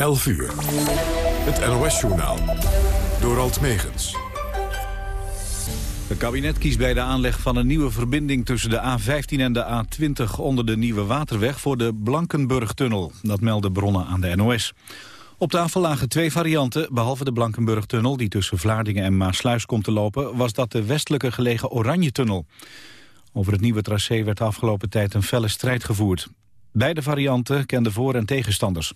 11 uur. Het NOS-journaal. Door Alt Megens. Het kabinet kiest bij de aanleg van een nieuwe verbinding tussen de A15 en de A20 onder de Nieuwe Waterweg voor de Blankenburg-tunnel. Dat melden bronnen aan de NOS. Op tafel lagen twee varianten, behalve de Blankenburg-tunnel die tussen Vlaardingen en Maasluis komt te lopen, was dat de westelijke gelegen Oranje-tunnel. Over het nieuwe tracé werd de afgelopen tijd een felle strijd gevoerd. Beide varianten kenden voor- en tegenstanders.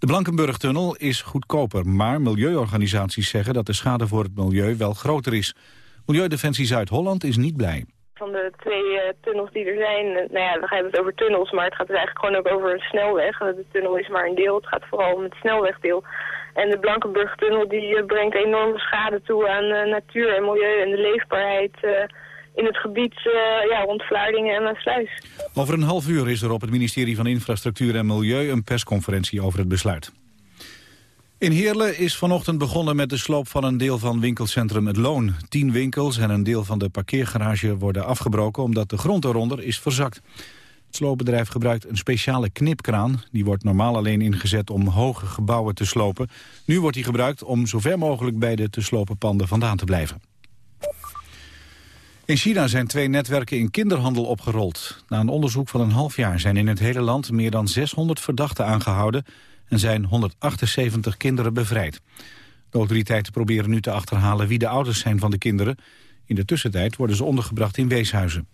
De Blankenburg-tunnel is goedkoper, maar milieuorganisaties zeggen dat de schade voor het milieu wel groter is. Milieudefensie Zuid-Holland is niet blij. Van de twee uh, tunnels die er zijn, uh, nou ja, dan hebben we het over tunnels, maar het gaat dus eigenlijk gewoon ook over een snelweg. De tunnel is maar een deel, het gaat vooral om het snelwegdeel. En de Blankenburg-tunnel die uh, brengt enorme schade toe aan natuur en milieu en de leefbaarheid in het gebied ja, rond Vlaardingen en Maasluis. Over een half uur is er op het ministerie van Infrastructuur en Milieu een persconferentie over het besluit. In Heerlen is vanochtend begonnen met de sloop van een deel van winkelcentrum Het Loon. Tien winkels en een deel van de parkeergarage worden afgebroken omdat de grond eronder is verzakt. Het sloopbedrijf gebruikt een speciale knipkraan. Die wordt normaal alleen ingezet om hoge gebouwen te slopen. Nu wordt die gebruikt om zo ver mogelijk bij de te slopen panden vandaan te blijven. In China zijn twee netwerken in kinderhandel opgerold. Na een onderzoek van een half jaar zijn in het hele land meer dan 600 verdachten aangehouden en zijn 178 kinderen bevrijd. De autoriteiten proberen nu te achterhalen wie de ouders zijn van de kinderen. In de tussentijd worden ze ondergebracht in weeshuizen.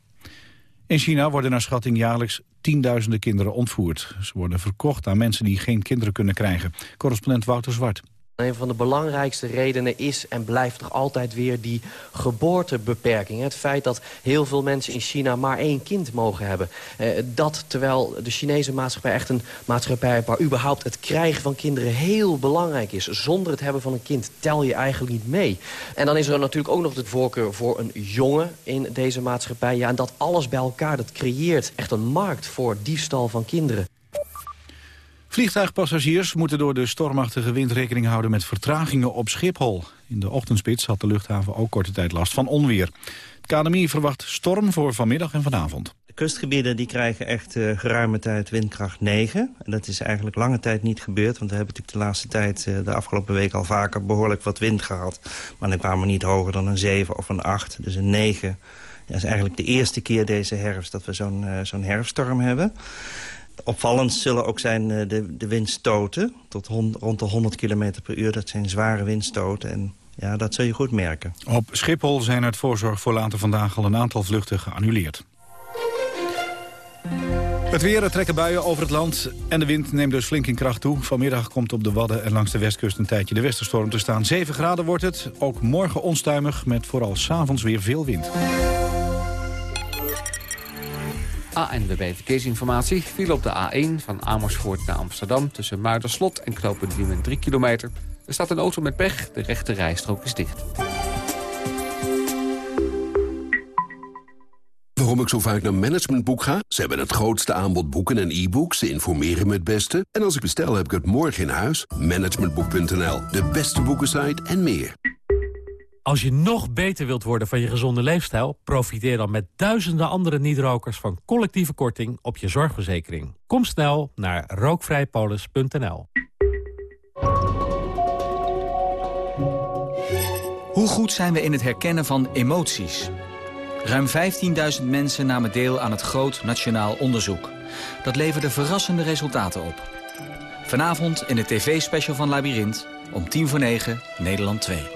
In China worden naar schatting jaarlijks tienduizenden kinderen ontvoerd. Ze worden verkocht aan mensen die geen kinderen kunnen krijgen. Correspondent Wouter Zwart. Een van de belangrijkste redenen is en blijft toch altijd weer die geboortebeperking. Het feit dat heel veel mensen in China maar één kind mogen hebben. Eh, dat terwijl de Chinese maatschappij echt een maatschappij... waar überhaupt het krijgen van kinderen heel belangrijk is. Zonder het hebben van een kind tel je eigenlijk niet mee. En dan is er natuurlijk ook nog de voorkeur voor een jongen in deze maatschappij. Ja, en dat alles bij elkaar, dat creëert echt een markt voor diefstal van kinderen. Vliegtuigpassagiers moeten door de stormachtige wind rekening houden met vertragingen op Schiphol. In de ochtendspits had de luchthaven ook korte tijd last van onweer. Het KNMI verwacht storm voor vanmiddag en vanavond. De kustgebieden die krijgen echt uh, geruime tijd windkracht 9. En dat is eigenlijk lange tijd niet gebeurd. Want we hebben natuurlijk de laatste tijd, uh, de afgelopen week al vaker behoorlijk wat wind gehad. Maar dan kwamen we niet hoger dan een 7 of een 8. Dus een 9 dat is eigenlijk de eerste keer deze herfst dat we zo'n uh, zo'n herfststorm hebben. Opvallend zullen ook zijn de, de windstoten. Tot rond de 100 km per uur. Dat zijn zware windstoten. En ja, dat zul je goed merken. Op Schiphol zijn uit voorzorg voor later vandaag al een aantal vluchten geannuleerd. Het weer, er trekken buien over het land en de wind neemt dus flink in kracht toe. Vanmiddag komt op de Wadden en langs de westkust een tijdje de westerstorm te staan. 7 graden wordt het, ook morgen onstuimig met vooral s'avonds weer veel wind. ANWB Verkeersinformatie viel op de A1 van Amersfoort naar Amsterdam... tussen Muiderslot en Knopen Diemen 3 kilometer. Er staat een auto met pech, de rechte rijstrook is dicht. Waarom ik zo vaak naar Managementboek ga? Ze hebben het grootste aanbod boeken en e-books. Ze informeren me het beste. En als ik bestel, heb ik het morgen in huis. Managementboek.nl, de beste boekensite en meer. Als je nog beter wilt worden van je gezonde leefstijl... profiteer dan met duizenden andere niet-rokers van collectieve korting op je zorgverzekering. Kom snel naar rookvrijpolis.nl. Hoe goed zijn we in het herkennen van emoties? Ruim 15.000 mensen namen deel aan het Groot Nationaal Onderzoek. Dat leverde verrassende resultaten op. Vanavond in de tv-special van Labyrinth om tien voor negen, Nederland 2.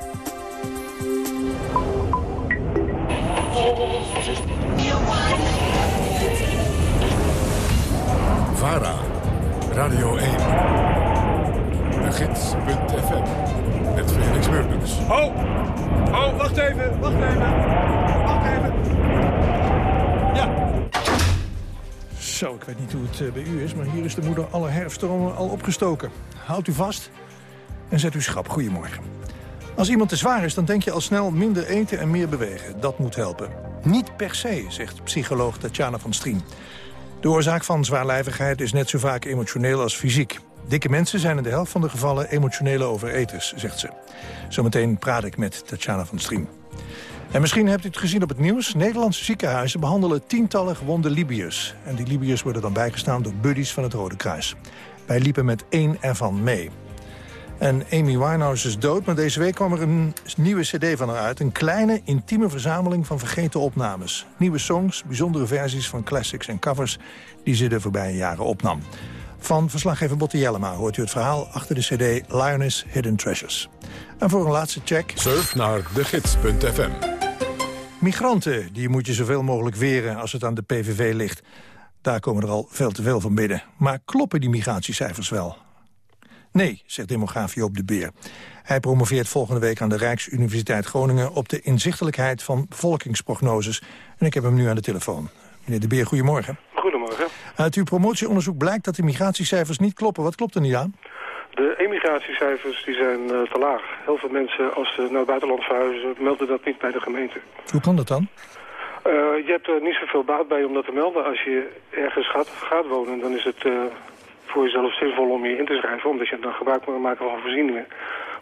VARA, Radio 1, de gids.fm, met Felix Murders. Ho! Ho, wacht even, wacht even, wacht even. Ja. Zo, ik weet niet hoe het eh, bij u is, maar hier is de moeder alle herfststromen al opgestoken. Houdt u vast en zet uw schap. Goedemorgen. Als iemand te zwaar is, dan denk je al snel minder eten en meer bewegen. Dat moet helpen. Niet per se, zegt psycholoog Tatjana van Strien. De oorzaak van zwaarlijvigheid is net zo vaak emotioneel als fysiek. Dikke mensen zijn in de helft van de gevallen emotionele overeters, zegt ze. Zometeen praat ik met Tatjana van Strien. En misschien hebt u het gezien op het nieuws. Nederlandse ziekenhuizen behandelen tientallen gewonde Libiërs. En die Libiërs worden dan bijgestaan door buddies van het Rode Kruis. Wij liepen met één ervan mee. En Amy Winehouse is dood, maar deze week kwam er een nieuwe cd van haar uit. Een kleine, intieme verzameling van vergeten opnames. Nieuwe songs, bijzondere versies van classics en covers... die ze de voorbije jaren opnam. Van verslaggever Botte Jellema hoort u het verhaal achter de cd Lioness Hidden Treasures. En voor een laatste check... Surf naar degids.fm Migranten, die moet je zoveel mogelijk weren als het aan de PVV ligt. Daar komen er al veel te veel van binnen. Maar kloppen die migratiecijfers wel? Nee, zegt demograaf Joop de Beer. Hij promoveert volgende week aan de Rijksuniversiteit Groningen... op de inzichtelijkheid van bevolkingsprognoses. En ik heb hem nu aan de telefoon. Meneer de Beer, goedemorgen. Goedemorgen. Uit uw promotieonderzoek blijkt dat de migratiecijfers niet kloppen. Wat klopt er niet aan? De emigratiecijfers die zijn uh, te laag. Heel veel mensen, als ze naar het buitenland verhuizen, melden dat niet bij de gemeente. Hoe kan dat dan? Uh, je hebt er niet zoveel baat bij om dat te melden. Als je ergens gaat, gaat wonen, dan is het uh, voor jezelf zinvol om je in te schrijven... omdat je dan gebruik moet maken van voorzieningen.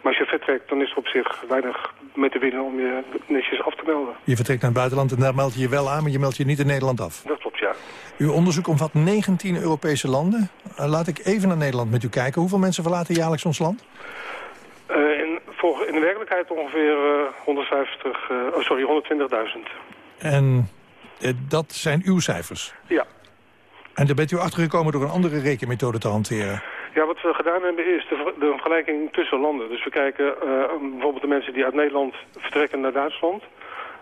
Maar als je vertrekt, dan is er op zich weinig mee te winnen om je netjes af te melden. Je vertrekt naar het buitenland en daar meld je je wel aan, maar je meldt je niet in Nederland af? Dat klopt, ja. Uw onderzoek omvat 19 Europese landen. Uh, laat ik even naar Nederland met u kijken. Hoeveel mensen verlaten jaarlijks ons land? Uh, in, voor, in de werkelijkheid ongeveer uh, 150, oh, sorry, 120.000. En dat zijn uw cijfers? Ja. En daar bent u achtergekomen door een andere rekenmethode te hanteren? Ja, wat we gedaan hebben is de, de vergelijking tussen landen. Dus we kijken uh, bijvoorbeeld de mensen die uit Nederland vertrekken naar Duitsland.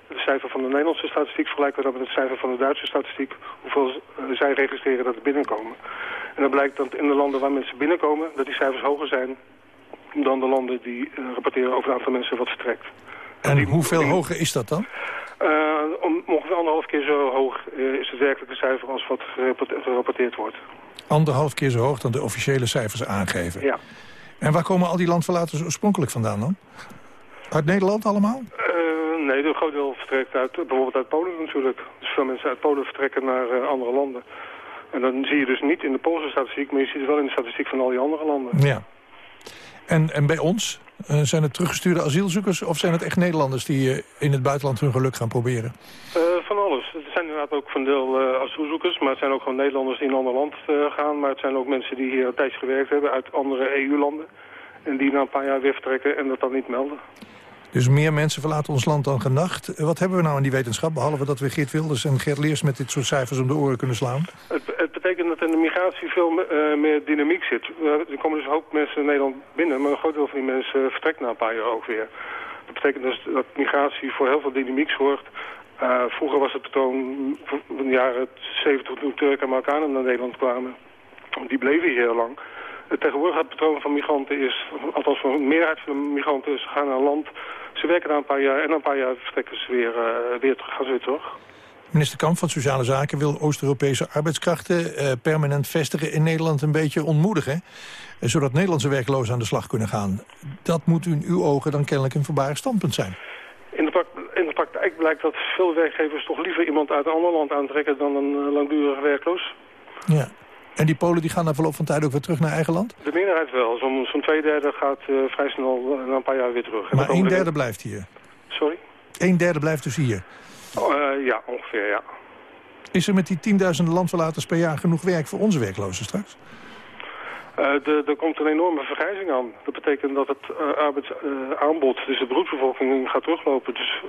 De cijfer van de Nederlandse statistiek vergelijken we dat met het cijfer van de Duitse statistiek. Hoeveel uh, zij registreren dat er binnenkomen. En dan blijkt dat in de landen waar mensen binnenkomen, dat die cijfers hoger zijn dan de landen die uh, rapporteren over het aantal mensen wat vertrekt. En hoeveel hoger is dat dan? Uh, om, ongeveer anderhalf keer zo hoog uh, is het werkelijke cijfer als wat gerapporteerd wordt. Anderhalf keer zo hoog dan de officiële cijfers aangeven? Ja. En waar komen al die landverlaters oorspronkelijk vandaan dan? Uit Nederland allemaal? Uh, nee, een groot deel vertrekt uit, bijvoorbeeld uit Polen natuurlijk. Dus veel mensen uit Polen vertrekken naar andere landen. En dan zie je dus niet in de Poolse statistiek, maar je ziet het wel in de statistiek van al die andere landen. Ja. En, en bij ons? Uh, zijn het teruggestuurde asielzoekers of zijn het echt Nederlanders die uh, in het buitenland hun geluk gaan proberen? Uh, van alles. Het zijn inderdaad ook van deel asielzoekers, maar het zijn ook gewoon Nederlanders die in een ander land gaan. Maar het zijn ook mensen die hier een tijdje gewerkt hebben uit andere EU-landen. En die na een paar jaar weer vertrekken en dat dan niet melden. Dus meer mensen verlaten ons land dan gedacht. Wat hebben we nou in die wetenschap, behalve dat we Geert Wilders en Geert Leers met dit soort cijfers om de oren kunnen slaan? Het, betekent dat in de migratie veel uh, meer dynamiek zit. Uh, er komen dus een hoop mensen in Nederland binnen, maar een groot deel van die mensen vertrekt na een paar jaar ook weer. Dat betekent dus dat migratie voor heel veel dynamiek zorgt. Vroeger was het patroon van de jaren 70 toen Turken en Marokkanen naar Nederland kwamen. Die bleven hier heel lang. Het patroon van migranten is, althans voor een meerderheid van de migranten, ze gaan naar een land, ze werken daar een paar jaar en na een paar jaar vertrekken ze weer, uh, weer terug, gaan ze weer terug. Minister Kamp van Sociale Zaken wil Oost-Europese arbeidskrachten uh, permanent vestigen in Nederland een beetje ontmoedigen. Uh, zodat Nederlandse werklozen aan de slag kunnen gaan. Dat moet in uw ogen dan kennelijk een voorbarig standpunt zijn. In de, in de praktijk blijkt dat veel werkgevers toch liever iemand uit een ander land aantrekken dan een langdurig werkloos. Ja. En die Polen die gaan na verloop van tijd ook weer terug naar eigen land? De meerderheid wel. Zo'n zo twee derde gaat uh, vrij snel na een paar jaar weer terug. Maar een derde blijft hier? Sorry? Een derde blijft dus hier? Oh, uh, ja, ongeveer, ja. Is er met die tienduizenden landverlaters per jaar genoeg werk voor onze werklozen straks? Uh, er komt een enorme vergrijzing aan. Dat betekent dat het uh, arbeidsaanbod, uh, dus de beroepsbevolking, gaat teruglopen. Dus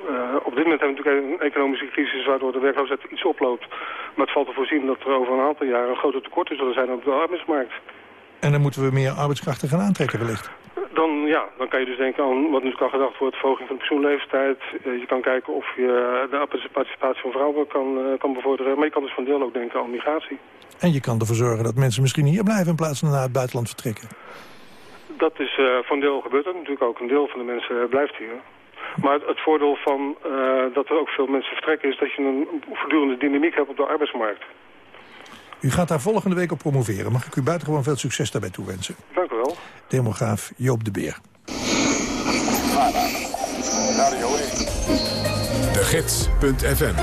op dit moment hebben we natuurlijk een economische crisis waardoor de werkloosheid iets oploopt. Maar het valt te voorzien dat er over een aantal jaren een grote tekort zullen zijn op de arbeidsmarkt. En dan moeten we meer arbeidskrachten gaan aantrekken wellicht? Dan, ja, dan kan je dus denken aan wat nu al gedacht wordt, verhoging van de pensioenleeftijd. je kan kijken of je de participatie van vrouwen kan, kan bevorderen. Maar je kan dus van deel ook denken aan migratie. En je kan ervoor zorgen dat mensen misschien hier blijven in plaats van naar het buitenland vertrekken. Dat is uh, voor een deel gebeurt dat natuurlijk ook. Een deel van de mensen blijft hier. Maar het, het voordeel van uh, dat er ook veel mensen vertrekken is dat je een voortdurende dynamiek hebt op de arbeidsmarkt. U gaat daar volgende week op promoveren. Mag ik u buitengewoon veel succes daarbij toewensen? Dank u wel. Demograaf Joop de Beer. De Gids.fm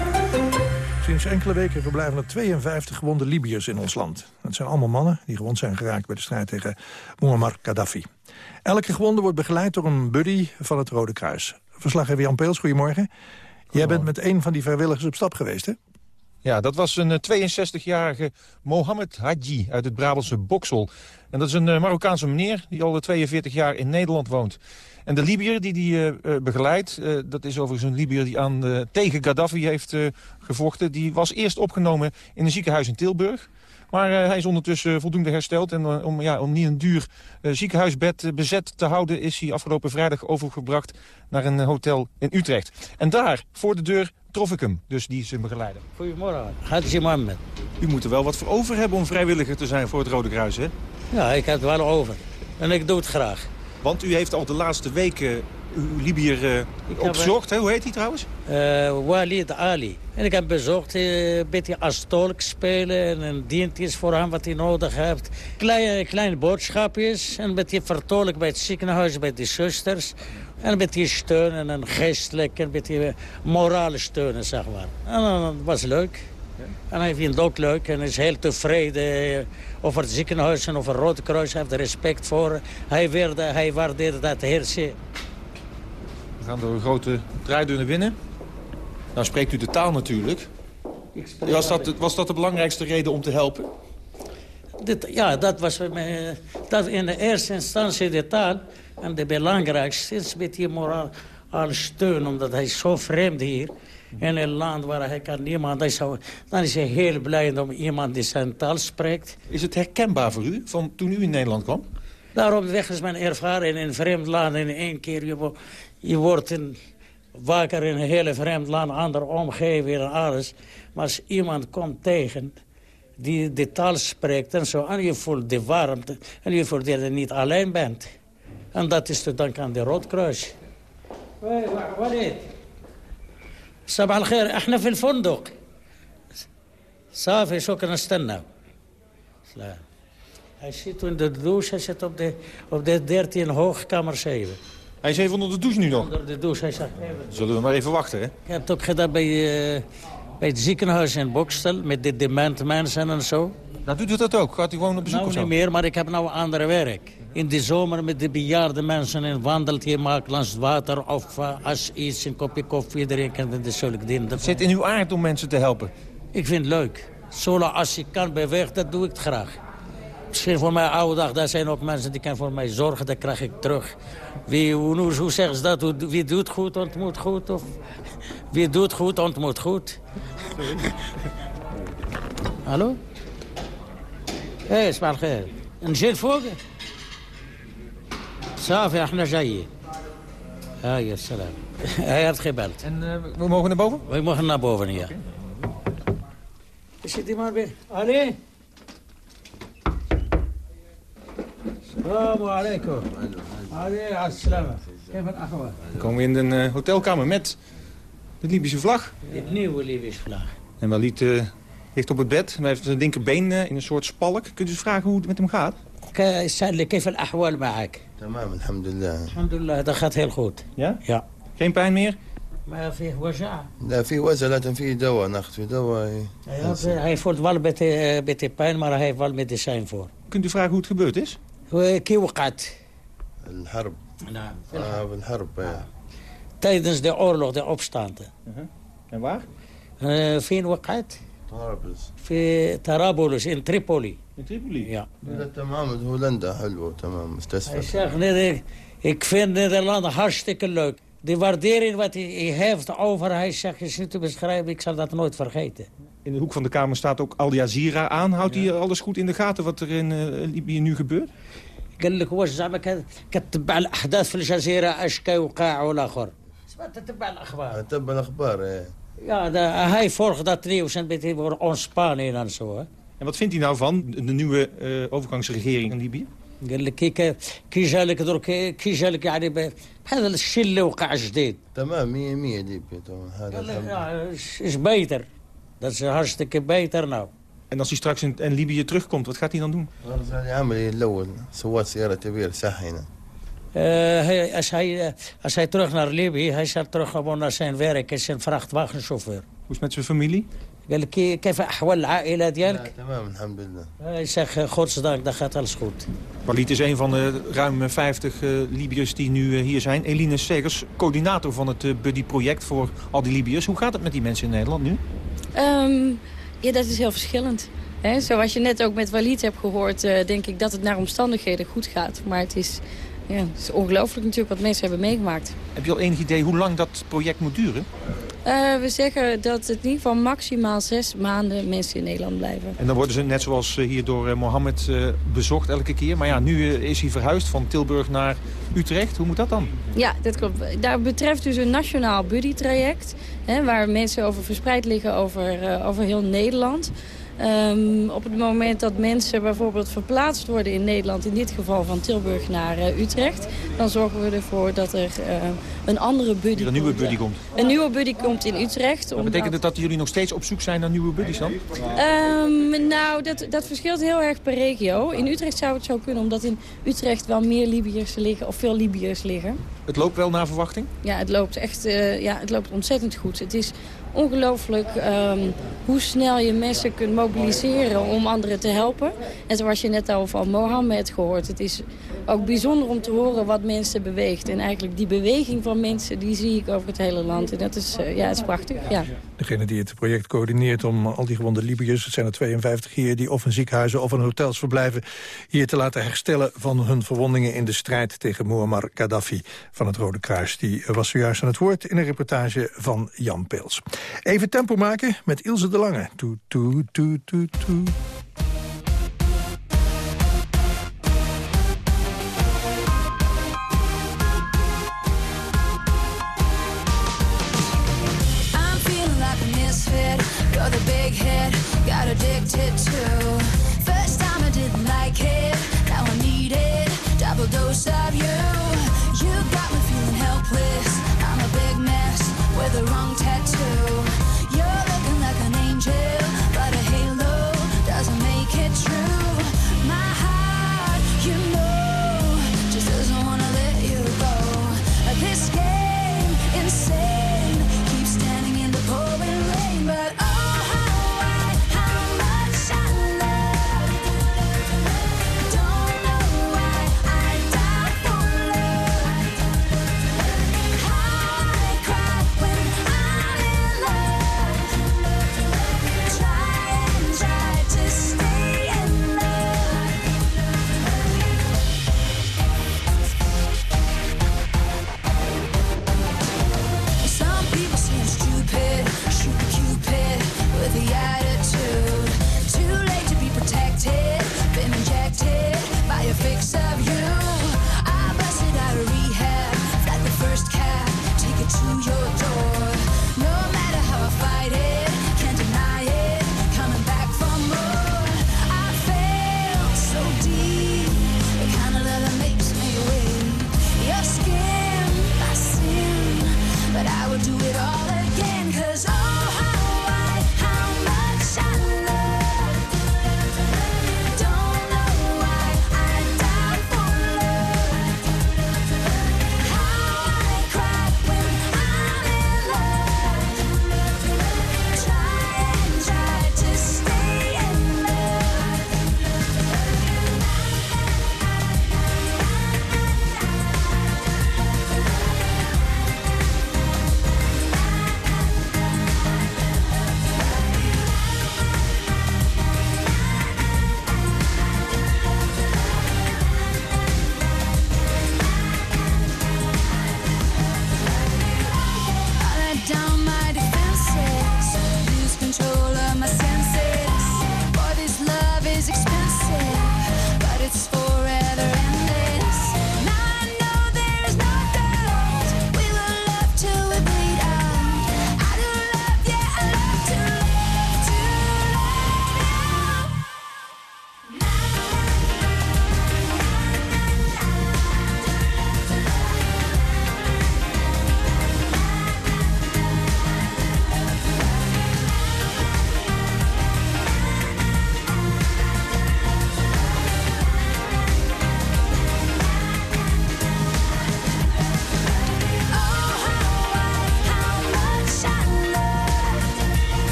Sinds enkele weken verblijven er 52 gewonde Libiërs in ons land. Het zijn allemaal mannen die gewond zijn geraakt bij de strijd tegen Muammar Gaddafi. Elke gewonde wordt begeleid door een buddy van het Rode Kruis. Verslaggever Jan Peels, goedemorgen. Jij bent met een van die vrijwilligers op stap geweest, hè? Ja, dat was een 62-jarige Mohamed Hadji uit het Brabantse Boksel. En dat is een Marokkaanse meneer die al 42 jaar in Nederland woont. En de Libiër die die uh, begeleidt, dat is overigens een Libiër die aan, tegen Gaddafi heeft gevochten... die was eerst opgenomen in een ziekenhuis in Tilburg. Maar hij is ondertussen voldoende hersteld. En om, ja, om niet een duur ziekenhuisbed bezet te houden... is hij afgelopen vrijdag overgebracht naar een hotel in Utrecht. En daar, voor de deur, trof ik hem. Dus die is zijn begeleider. Goedemorgen, Hadji Mohammed. U moet er wel wat voor over hebben om vrijwilliger te zijn voor het Rode Kruis, hè? Ja, ik heb het wel over. En ik doe het graag. Want u heeft al de laatste weken uw Libiër uh, opgezocht. Hè? Hoe heet hij trouwens? Uh, Walid Ali. En ik heb bezocht een beetje als tolk spelen en dienstjes voor hem wat hij nodig heeft. Kleine, kleine boodschapjes en een beetje vertolk bij het ziekenhuis, bij de zusters. En een beetje steunen en geestelijk, een beetje morale steunen, zeg maar. En dat was leuk. En hij vindt het ook leuk en is heel tevreden over het ziekenhuis en over het Rode Kruis. Hij heeft respect voor. Hij, weerde, hij waardeerde dat. We gaan door een grote draaideur naar binnen. Nou spreekt u de taal natuurlijk. Was dat, was dat de belangrijkste reden om te helpen? Dit, ja, dat was dat in de eerste instantie de taal. En de belangrijkste is een beetje moraal steun, omdat hij zo vreemd hier in een land waar hij kan niemand... Hij, dan is hij heel blij om iemand die zijn taal spreekt. Is het herkenbaar voor u, van toen u in Nederland kwam? Daarom weg is mijn ervaring in een vreemd land. In één keer, je, je wordt in, wakker in een hele vreemd land, andere omgeving en alles. Maar als iemand komt tegen die de taal spreekt en zo... en je voelt de warmte en je voelt dat je niet alleen bent. En dat is te danken aan de Roodkruis. Walid. صباح الخير احنا في الفندق صافي شكرا نستنى سلام Hij zit in de douche, hij zit op de, op de 13 hoogkamer 7. Hij is even onder de douche nu nog? Onder de douche, hij zegt... Zullen we maar even wachten, hè? Ik heb het ook gedaan bij, uh, bij het ziekenhuis in Bokstel, met de demente mensen en zo. Nou, doet u dat ook? Gaat u gewoon op bezoek nou, of zo? niet meer, maar ik heb nou ander werk. In de zomer met de bejaarde mensen en wandelt je maakt langs het water... of uh, als iets, een kopje koffie drinken en de zulke dingen. Het zit in uw aard om mensen te helpen? Ik vind het leuk. Zolang als ik kan bewegen, dat doe ik het graag. Misschien voor mijn oude dag, daar zijn ook mensen die kunnen voor mij zorgen. Dat krijg ik terug. Wie, hoe, hoe zeggen ze dat? Wie doet goed, ontmoet goed? Of wie doet goed, ontmoet goed? Hallo? Hé, hey, اسمع الخير نجي فوق صافي احنا جايين هاي السلام hij heeft gebeld. En uh, we mogen naar boven? We mogen naar boven, ja. Zit iemand bij? Ali? Assalamu alaikum. Ali, assalam. Kijk achtwa. Dan komen we in een uh, hotelkamer met de Libische vlag. De nieuwe Libische vlag. En Walid uh, ligt op het bed. Hij heeft zijn linkerbeen uh, in een soort spalk. Kunt u eens vragen hoe het met hem gaat? كيف الأحوال معك؟ تمام الحمد لله الحمد لله dat gaat heel goed. Ja? Ja. Geen pijn meer? Maar فيه وجع. لا في وجع لكن في دواء ناخذ في دواء Hij, hij voelt wel een beetje, beetje pijn, maar hij heeft wel medicijn voor. Kunt u vragen hoe het gebeurd is? كي وقعت؟ الحرب نعم آه بالحرب tijdens de oorlog, de opstanden. Uh -huh. En waar? Uh, فين وقعت؟ طرابلس في طرابلس in Tripoli. In Tripoli? Ja. لا تمام هولندا حلوه تمام Hij مستشفى zegt, nee, ik vind Nederland hartstikke leuk. De waardering wat hij heeft over, hij zegt, is niet te beschrijven, ik zal dat nooit vergeten. In de hoek van de kamer staat ook Al Jazeera aan. Houdt hij alles goed in de gaten wat er in uh, Libië nu gebeurt? قال لك واش زعما كتبع الاحداث في الجزيره اش كيوقع ولا اخر تتبع الاخبار تتبع الاخبار Ja, de, hij volgt dat nieuws en beetje voor ontspanning en zo. Hè. En wat vindt hij nou van de nieuwe uh, overgangsregering in Libië? قال لك كي كي جالك درك كي جالك يعني بهذا الشيء اللي وقع جديد تمام 100 100 ليبيا هذا قال لك ja, is, is beter. Dat is hartstikke beter nou. En als hij straks in, in Libië terugkomt, wat gaat hij dan doen? العملية الأول سوات سيارة كبيرة ساحنة Eh, hij, als, hij, eh, als hij terug naar Libië, hij zal terug gewoon naar zijn werk en zijn vrachtwagenchauffeur. Hoe is het met zijn familie? قال لك كي- كيف احوال العائله ديالك؟ تمام الحمد لله Hij zegt, eh, godzijdank, dat gaat alles goed. Walid is een van de ruim 50 eh, Libiërs die nu eh, hier zijn. Eline Segers, coördinator van het eh, Buddy-project voor al die Libiërs. Hoe gaat het met die mensen in Nederland nu? Ehm, ja, dat is heel verschillend. Zoals je net ook met Walid hebt gehoord, eh, denk ik dat het naar omstandigheden goed gaat. Maar het is, ja, het is ongelooflijk natuurlijk wat mensen hebben meegemaakt. Heb je al enig idee hoe lang dat project moet duren? Eh, we zeggen dat het in ieder geval maximaal zes maanden mensen in Nederland blijven. En dan worden ze net zoals eh, hier door eh, Mohammed bezocht elke keer. Maar ja, nu is hij verhuisd van Tilburg naar Utrecht. Hoe moet dat dan? Ja, dat klopt. Daar betreft dus een nationaal buddy-traject... Hè, waar mensen over verspreid liggen over, over heel Nederland... Ehm, op het moment dat mensen bijvoorbeeld verplaatst worden in Nederland... in dit geval van Tilburg naar eh, Utrecht... dan zorgen we ervoor dat er eh, een andere buddy een nieuwe komt. buddy komt. Een nieuwe buddy komt in Utrecht. Omdat- betekent het dat jullie nog steeds op zoek zijn naar nieuwe buddies dan? Ehm, nou, dat, dat verschilt heel erg per regio. In Utrecht zou het zo kunnen, omdat in Utrecht wel meer Libiërs liggen... of veel Libiërs liggen. Het loopt wel naar verwachting? Ja, het loopt echt eh, ja, het loopt ontzettend goed. Het is ongelooflijk ehm, hoe snel je mensen kunt mobiliseren om anderen te helpen. En zoals je net al van Mohammed gehoord, het is ook bijzonder om te horen wat mensen beweegt. En eigenlijk die beweging van mensen, die zie ik over het hele land. En dat is, eh, ja, het is prachtig, ja. Degene die het project coördineert om al die gewonde Libiërs... het zijn er 52 hier die of in ziekenhuizen of in hotels verblijven... hier te laten herstellen van hun verwondingen in de strijd tegen Muammar Gaddafi van het Rode Kruis. Die was zojuist aan het woord in een reportage van Jan Peels. Even tempo maken met Ilse de Lange. Toet, toet, toet, toet, toet. I'm feeling like a misfit. You're the big hit, got addicted to.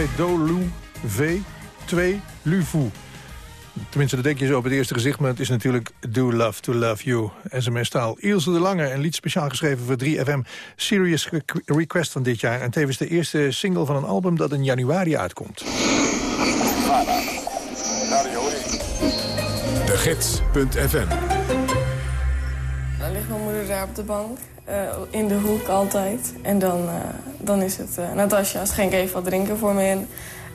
Heet Do Lu V 2 Lufu. Tenminste, dat denk je zo op het eerste gezicht, maar het is natuurlijk Do Love to Love You. SMS-taal Ilse de Lange, een lied speciaal geschreven voor 3FM. Serious Request van dit jaar. En tevens de eerste single van een album dat in januari uitkomt. De Gids.fm daar op de bank, uh, in de hoek altijd. En dan, uh, dan is het, uh, Natasja, schenk even wat drinken voor me in.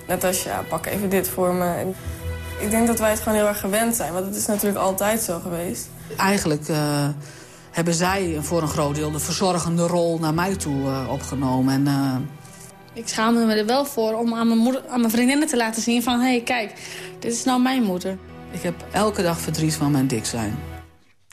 Natasja, pak even dit voor me. Ik denk dat wij het gewoon heel erg gewend zijn, want het is natuurlijk altijd zo geweest. Eigenlijk uh, hebben zij voor een groot deel de verzorgende rol naar mij toe uh, opgenomen. En, uh... Ik schaamde me er wel voor om aan mijn, moeder, aan mijn vriendinnen te laten zien van... hé, hey, kijk, dit is nou mijn moeder. Ik heb elke dag verdriet van mijn dik zijn.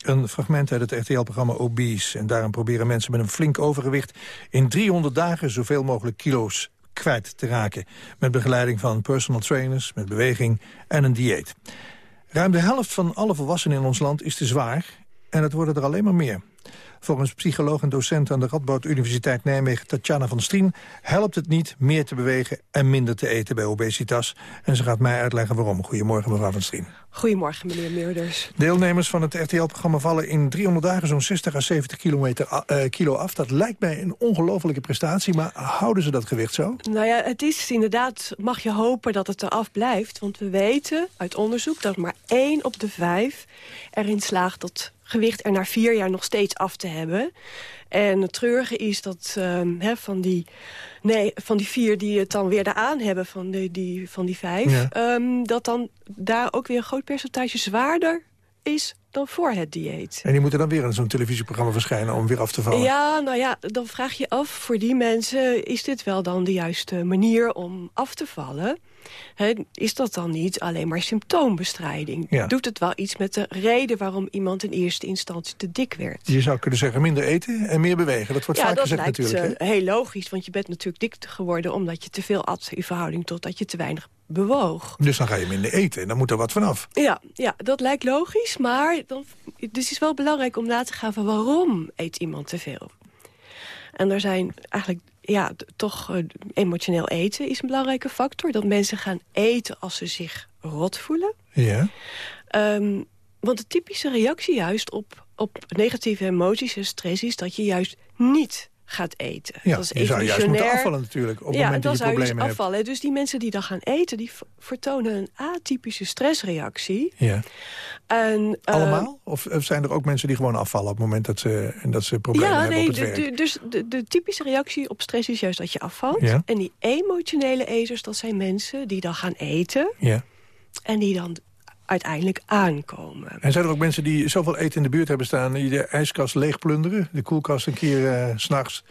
Een fragment uit het RTL-programma Obese. En daarin proberen mensen met een flink overgewicht... in 300 dagen zoveel mogelijk kilo's kwijt te raken. Met begeleiding van personal trainers, met beweging en een dieet. Ruim de helft van alle volwassenen in ons land is te zwaar. En het worden er alleen maar meer. Volgens psycholoog en docent aan de Radboud Universiteit Nijmegen... Tatjana van Strien helpt het niet meer te bewegen en minder te eten bij obesitas. En ze gaat mij uitleggen waarom. Goedemorgen, mevrouw van Strien. Goedemorgen, meneer Meurders. Deelnemers van het RTL-programma vallen in 300 dagen zo'n 60 à 70 kilometer, uh, kilo af. Dat lijkt mij een ongelofelijke prestatie, maar houden ze dat gewicht zo? Nou ja, het is inderdaad, mag je hopen dat het eraf blijft. Want we weten uit onderzoek dat maar 1 op de 5 erin slaagt dat gewicht er na vier jaar nog steeds af te hebben. En het treurige is dat um, he, van, die, nee, van die vier die het dan weer aan hebben, van, de, die, van die vijf... Ja. Um, dat dan daar ook weer een groot percentage zwaarder is dan voor het dieet. En die moeten dan weer in zo'n televisieprogramma verschijnen om weer af te vallen? Ja, nou ja, dan vraag je af, voor die mensen... is dit wel dan de juiste manier om af te vallen? He, is dat dan niet alleen maar symptoombestrijding? Ja. Doet het wel iets met de reden waarom iemand in eerste instantie te dik werd? Je zou kunnen zeggen minder eten en meer bewegen. Dat wordt ja, vaak dat gezegd lijkt, natuurlijk. Uh, heel logisch, want je bent natuurlijk dik geworden... omdat je te veel at in verhouding tot dat je te weinig bewoog. Dus dan ga je minder eten en dan moet er wat vanaf. Ja, ja dat lijkt logisch, maar dan, dus het is wel belangrijk om na te gaan van waarom eet iemand te veel. En er zijn eigenlijk ja, toch uh, emotioneel eten is een belangrijke factor. Dat mensen gaan eten als ze zich rot voelen. Ja. Um, want de typische reactie juist op, op negatieve emoties en stress... is dat je juist niet gaat eten. Ja, dat is je zou juist moeten afvallen natuurlijk, op het ja, moment dat je problemen dus afvallen. Dus die mensen die dan gaan eten, die vertonen een atypische stressreactie. Ja. En, Allemaal? Uh, of zijn er ook mensen die gewoon afvallen op het moment dat ze, en dat ze problemen ja, hebben nee, op het werk? De, dus de, de typische reactie op stress is juist dat je afvalt. Ja. En die emotionele eters, dat zijn mensen die dan gaan eten. Ja. En die dan uiteindelijk aankomen. En zijn er ook mensen die zoveel eten in de buurt hebben staan... die de ijskast leegplunderen, de koelkast een keer uh, s'nachts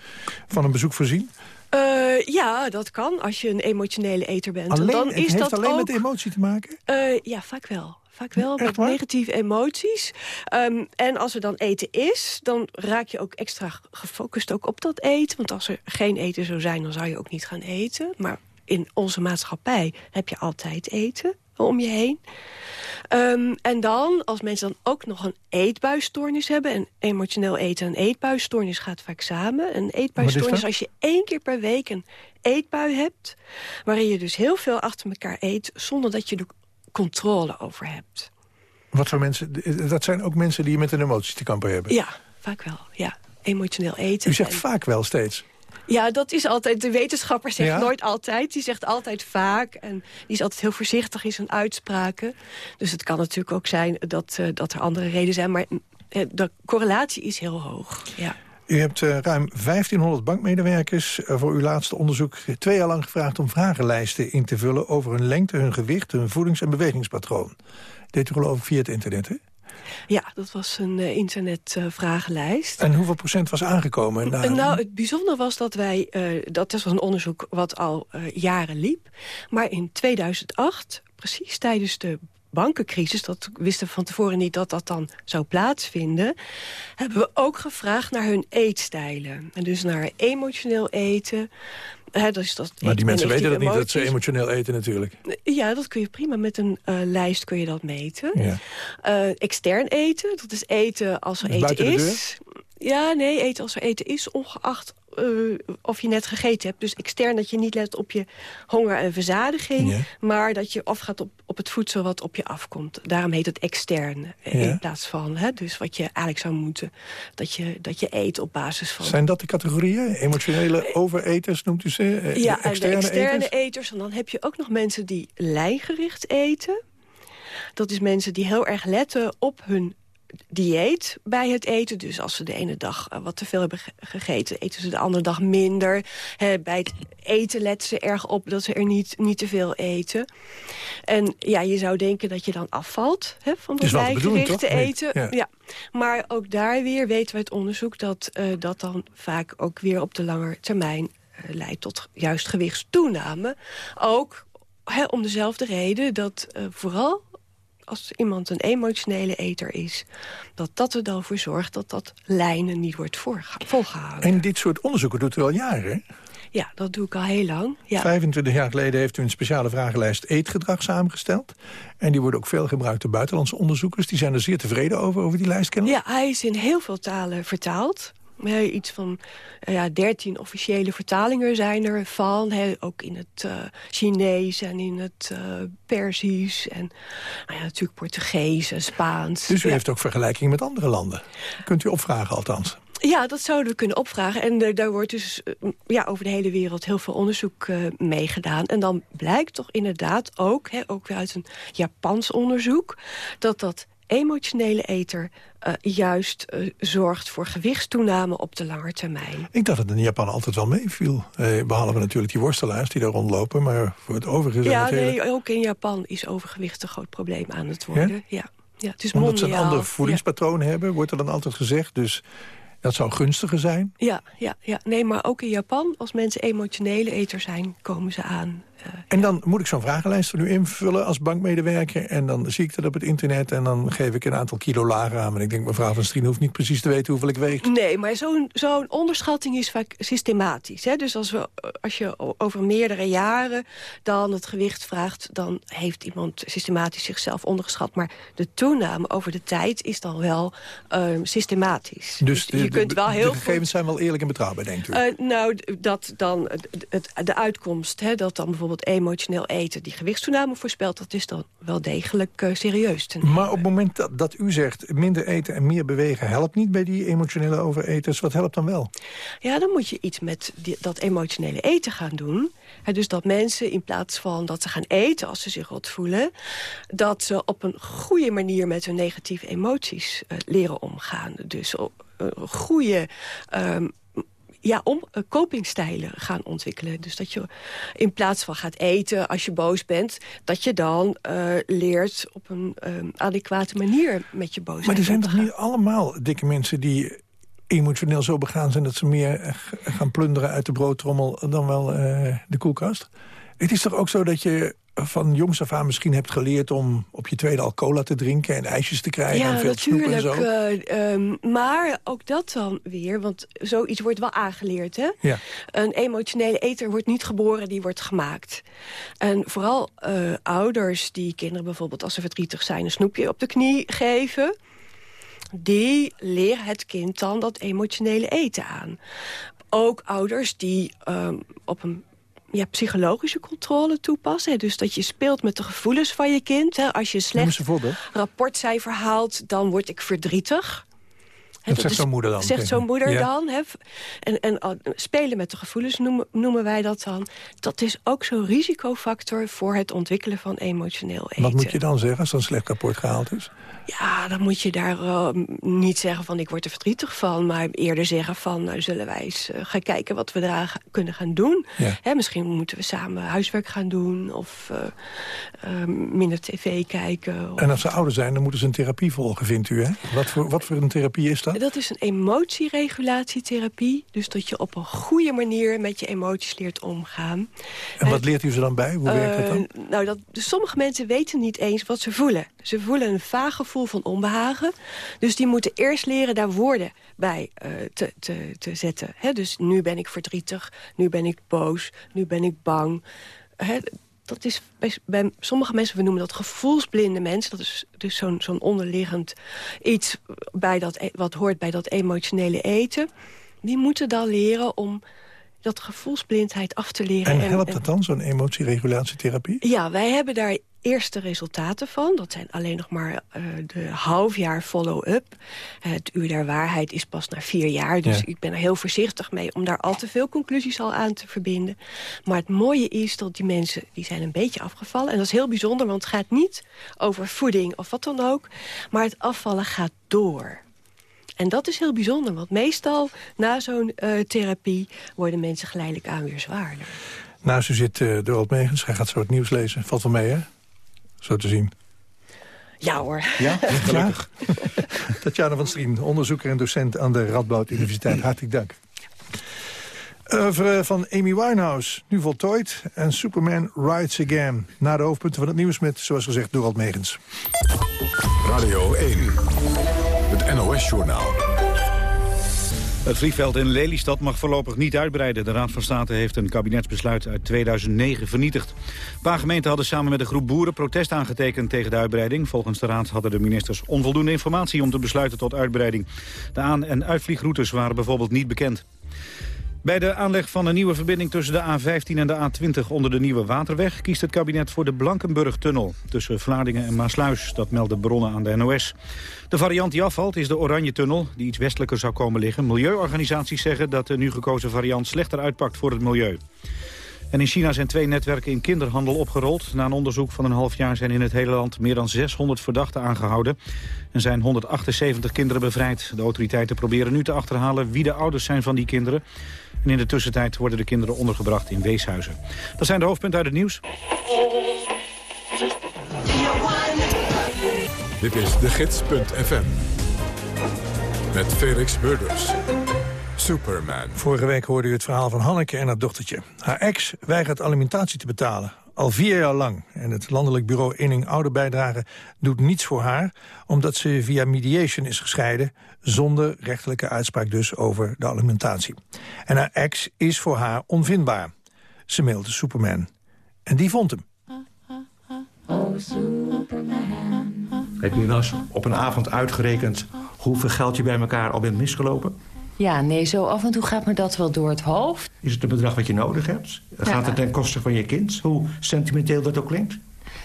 van een bezoek voorzien? Uh, ja, dat kan als je een emotionele eter bent. Alleen, dan het is heeft dat alleen ook, met emotie te maken? Uh, ja, vaak wel. Vaak wel, met negatieve emoties. Um, en als er dan eten is, dan raak je ook extra gefocust ook op dat eten. Want als er geen eten zou zijn, dan zou je ook niet gaan eten. Maar in onze maatschappij heb je altijd eten om je heen. Um, en dan, als mensen dan ook nog een eetbuisstoornis hebben... en emotioneel eten en eetbuisstoornis gaat vaak samen. Een eetbuisstoornis als je één keer per week een eetbui hebt... waarin je dus heel veel achter elkaar eet... zonder dat je er controle over hebt. Wat voor mensen? Dat zijn ook mensen die met een emoties te kampen hebben? Ja, vaak wel. Ja, emotioneel eten. U zegt en... vaak wel steeds? Ja, dat is altijd. De wetenschapper zegt Ja? nooit altijd. Die zegt altijd vaak. En die is altijd heel voorzichtig in zijn uitspraken. Dus het kan natuurlijk ook zijn dat, uh, dat er andere redenen zijn. Maar uh, de correlatie is heel hoog. Ja. U hebt uh, ruim 1500 bankmedewerkers uh, voor uw laatste onderzoek twee jaar lang gevraagd om vragenlijsten in te vullen over hun lengte, hun gewicht, hun voedings- en bewegingspatroon. U geloof ik via het internet, hè? Ja, dat was een uh, internetvragenlijst. En hoeveel procent was aangekomen? Nou, nou het bijzondere was dat wij... Uh, dat was een onderzoek wat al jaren liep. Maar in 2008, precies tijdens de bankencrisis... dat wisten we van tevoren niet dat dat dan zou plaatsvinden... hebben we ook gevraagd naar hun eetstijlen. En dus naar emotioneel eten... He, dus dat maar die mensen weten dat emoties. niet, dat ze emotioneel eten natuurlijk. Ja, dat kun je prima. Met een uh, lijst kun je dat meten. Ja. Uh, extern eten, dat is eten als er dus eten is. Ja, nee, eten als er eten is, ongeacht eh, of je net gegeten hebt. Dus extern dat je niet let op je honger en verzadiging... Ja. maar dat je afgaat op, op het voedsel wat op je afkomt. Daarom heet het extern eh, Ja. in plaats van... Hè, dus wat je eigenlijk zou moeten, dat je, dat je eet op basis van... Zijn dat de categorieën? Emotionele overeters noemt u ze? Eh, ja, en de externe externe eters? eters. En dan heb je ook nog mensen die lijngericht eten. Dat is mensen die heel erg letten op hun dieet bij het eten. Dus als ze de ene dag eh, wat te veel hebben ge- gegeten... eten ze de andere dag minder. Bij het eten letten ze erg op dat ze er niet, niet te veel eten. En ja, je zou denken dat je dan afvalt hè, van dat toch? eten. Nee, ja. Ja. Maar ook daar weer weten we uit onderzoek... dat eh, dat dan vaak ook weer op de lange termijn eh, leidt tot juist gewichtstoename. Ook om dezelfde reden dat vooral als iemand een emotionele eter is... dat dat er dan voor zorgt dat dat lijnen niet wordt volgehouden. En dit soort onderzoeken doet u al jaren, hè? Ja, dat doe ik al heel lang. Ja. 25 jaar geleden heeft u een speciale vragenlijst eetgedrag samengesteld. En die wordt ook veel gebruikt door buitenlandse onderzoekers. Die zijn er zeer tevreden over, over die lijst kennelijk. Ja, hij is in heel veel talen vertaald. Eh, iets van eh, ja, 13 officiële vertalingen zijn er van. ook in het eh, Chinees en in het eh Persisch. En nou ja, natuurlijk Portugees en Spaans. Dus u Ja. heeft ook vergelijking met andere landen. Kunt u opvragen althans. Ja, dat zouden we kunnen opvragen. En daar wordt dus ja, over de hele wereld heel veel onderzoek eh meegedaan. En dan blijkt toch inderdaad ook, hè, ook weer uit een Japans onderzoek... dat dat emotionele eter eh, juist eh, zorgt voor gewichtstoename op de lange termijn. Ik dacht dat het in Japan altijd wel meeviel. Eh, behalve natuurlijk die worstelaars die daar rondlopen. Maar voor het overige... Ja, het hele- nee, ook in Japan is overgewicht een groot probleem aan het worden. Ja? Ja. het is Omdat ze een ander voedingspatroon hebben, wordt er dan altijd gezegd. Dus dat zou gunstiger zijn. Ja, ja, ja, nee, maar ook in Japan, als mensen emotionele eters zijn, komen ze aan. En dan moet ik zo'n vragenlijst van u invullen als bankmedewerker. En dan zie ik dat op het internet. En dan geef ik een aantal kilo lager aan. En ik denk, mevrouw van Strien hoeft niet precies te weten hoeveel ik weeg. Nee, maar zo'n zo'n onderschatting is vaak systematisch. Hè? Dus als, we, als je over meerdere jaren dan het gewicht vraagt... dan heeft iemand systematisch zichzelf ondergeschat. Maar de toename over de tijd is dan wel ehm, systematisch. Dus de, je de- kunt wel de heel gegevens goed... zijn wel eerlijk en betrouwbaar, denkt u? Eh, nou, dat dan het, het- de uitkomst, hè, dat dan bijvoorbeeld emotioneel eten... die gewichtstoename voorspelt, dat is dan wel degelijk eh, serieus. Maar op het moment dat, dat u zegt minder eten en meer bewegen... helpt niet bij die emotionele overeters, wat helpt dan wel? Ja, dan moet je iets met die- dat emotionele eten gaan doen. Hè, dus dat mensen in plaats van dat ze gaan eten als ze zich rot voelen... dat ze op een goede manier met hun negatieve emoties eh, leren omgaan. Dus op een goede... ehm, ja, om eh, copingstijlen gaan ontwikkelen. Dus dat je in plaats van gaat eten als je boos bent... dat je dan eh, leert op een ehm, adequate manier met je boosheid Maar er zijn toch niet allemaal dikke mensen die emotioneel zo begaan zijn... dat ze meer eh, gaan plunderen uit de broodtrommel dan wel eh, de koelkast? Het is toch ook zo dat je van jongs af aan misschien hebt geleerd... om op je tweede al cola te drinken en ijsjes te krijgen en veel snoep en natuurlijk. zo? ehm, maar ook dat dan weer, want zoiets wordt wel aangeleerd. Hè? Ja. Een emotionele eter wordt niet geboren, die wordt gemaakt. En vooral eh, ouders die kinderen bijvoorbeeld als ze verdrietig zijn... een snoepje op de knie geven... die leren het kind dan dat emotionele eten aan. Ook ouders die ehm, op een ja, psychologische controle toepassen. Hè. Dus dat je speelt met de gevoelens van je kind. Hè. Als je slecht een rapportcijfer haalt, dan word ik verdrietig. Dat zegt zo'n moeder dan Zegt zo'n moeder. Ja. dan. En, en uh, spelen met de gevoelens noemen, noemen wij dat dan. Dat is ook zo'n risicofactor voor het ontwikkelen van emotioneel eten. Wat moet je dan zeggen als een slecht rapport gehaald is? Ja, dan moet je daar eh, niet zeggen van ik word er verdrietig van. Maar eerder zeggen van nou, zullen wij eens eh, gaan kijken wat we daar ga- kunnen gaan doen. Ja. Hè, misschien moeten we samen huiswerk gaan doen. Of eh, minder tv kijken. Of En als ze ouder zijn, dan moeten ze een therapie volgen, vindt u, hè? Wat voor, wat voor een therapie is dat? Dat is een emotieregulatietherapie. Dus dat je op een goede manier met je emoties leert omgaan. En wat leert u ze dan bij? Hoe werkt dat dan? Nou, dat, dus sommige mensen weten niet eens wat ze voelen. Ze voelen een vaag gevoel van onbehagen. Dus die moeten eerst leren daar woorden bij eh, te, te, te zetten. Dus nu ben ik verdrietig, nu ben ik boos, nu ben ik bang. Dat is bij, bij sommige mensen, we noemen dat gevoelsblinde mensen. Dat is dus zo'n zo'n onderliggend iets bij dat, e- wat hoort bij dat emotionele eten. Die moeten dan leren om dat gevoelsblindheid af te leren. En helpt dat dan, zo'n emotieregulatietherapie? Ja, wij hebben daar eerste resultaten van. Dat zijn alleen nog maar uh, de halfjaar follow-up. het uur der waarheid is pas na vier jaar. Dus Ja. ik ben er heel voorzichtig mee om daar al te veel conclusies al aan te verbinden. Maar het mooie is dat die mensen die zijn een beetje afgevallen. En dat is heel bijzonder, want het gaat niet over voeding of wat dan ook. Maar het afvallen gaat door. En dat is heel bijzonder, want meestal na zo'n eh, therapie... worden mensen geleidelijk aan weer zwaarder. Naast u zit uh, Dorot Megens. Hij gaat zo het nieuws lezen. Valt wel mee, hè? Zo te zien. Ja hoor. Ja, gelukkig. Tatjana van Strien, onderzoeker en docent aan de Radboud Universiteit. Hartelijk dank. Oeuvre van Amy Winehouse, nu voltooid. En Superman Rides Again. Na de hoofdpunten van het nieuws met, zoals gezegd, Dorot Megens. Radio 1, het NOS-journaal. Het vliegveld in Lelystad mag voorlopig niet uitbreiden. De Raad van State heeft een kabinetsbesluit uit 2009 vernietigd. Een paar gemeenten hadden samen met een groep boeren protest aangetekend tegen de uitbreiding. Volgens de Raad hadden de ministers onvoldoende informatie om te besluiten tot uitbreiding. De aan- en uitvliegroutes waren bijvoorbeeld niet bekend. Bij de aanleg van een nieuwe verbinding tussen de A15 en de A20 onder de Nieuwe Waterweg... kiest het kabinet voor de Blankenburg-tunnel tussen Vlaardingen en Maasluis. Dat melden bronnen aan de NOS. De variant die afvalt is de Oranje-tunnel, die iets westelijker zou komen liggen. Milieuorganisaties zeggen dat de nu gekozen variant slechter uitpakt voor het milieu. En in China zijn twee netwerken in kinderhandel opgerold. Na een onderzoek van een half jaar zijn in het hele land meer dan 600 verdachten aangehouden. En zijn 178 kinderen bevrijd. De autoriteiten proberen nu te achterhalen wie de ouders zijn van die kinderen. En in de tussentijd worden de kinderen ondergebracht in weeshuizen. Dat zijn de hoofdpunten uit het nieuws. Dit is de gids.fm. Met Felix Murders. Superman. Vorige week hoorde u het verhaal van Hanneke en haar dochtertje. Haar ex weigert alimentatie te betalen. Al vier jaar lang. En het landelijk bureau Inning Ouderbijdrage doet niets voor haar... omdat ze via mediation is gescheiden... zonder rechterlijke uitspraak dus over de alimentatie. En haar ex is voor haar onvindbaar. Ze mailde Superman. En die vond hem. Heb je wel eens op een avond uitgerekend hoeveel geld je bij elkaar al bent misgelopen? Ja, nee, zo af en toe gaat me dat wel door het hoofd. Is het een bedrag wat je nodig hebt? Gaat het ten koste van je kind? Hoe sentimenteel dat ook klinkt?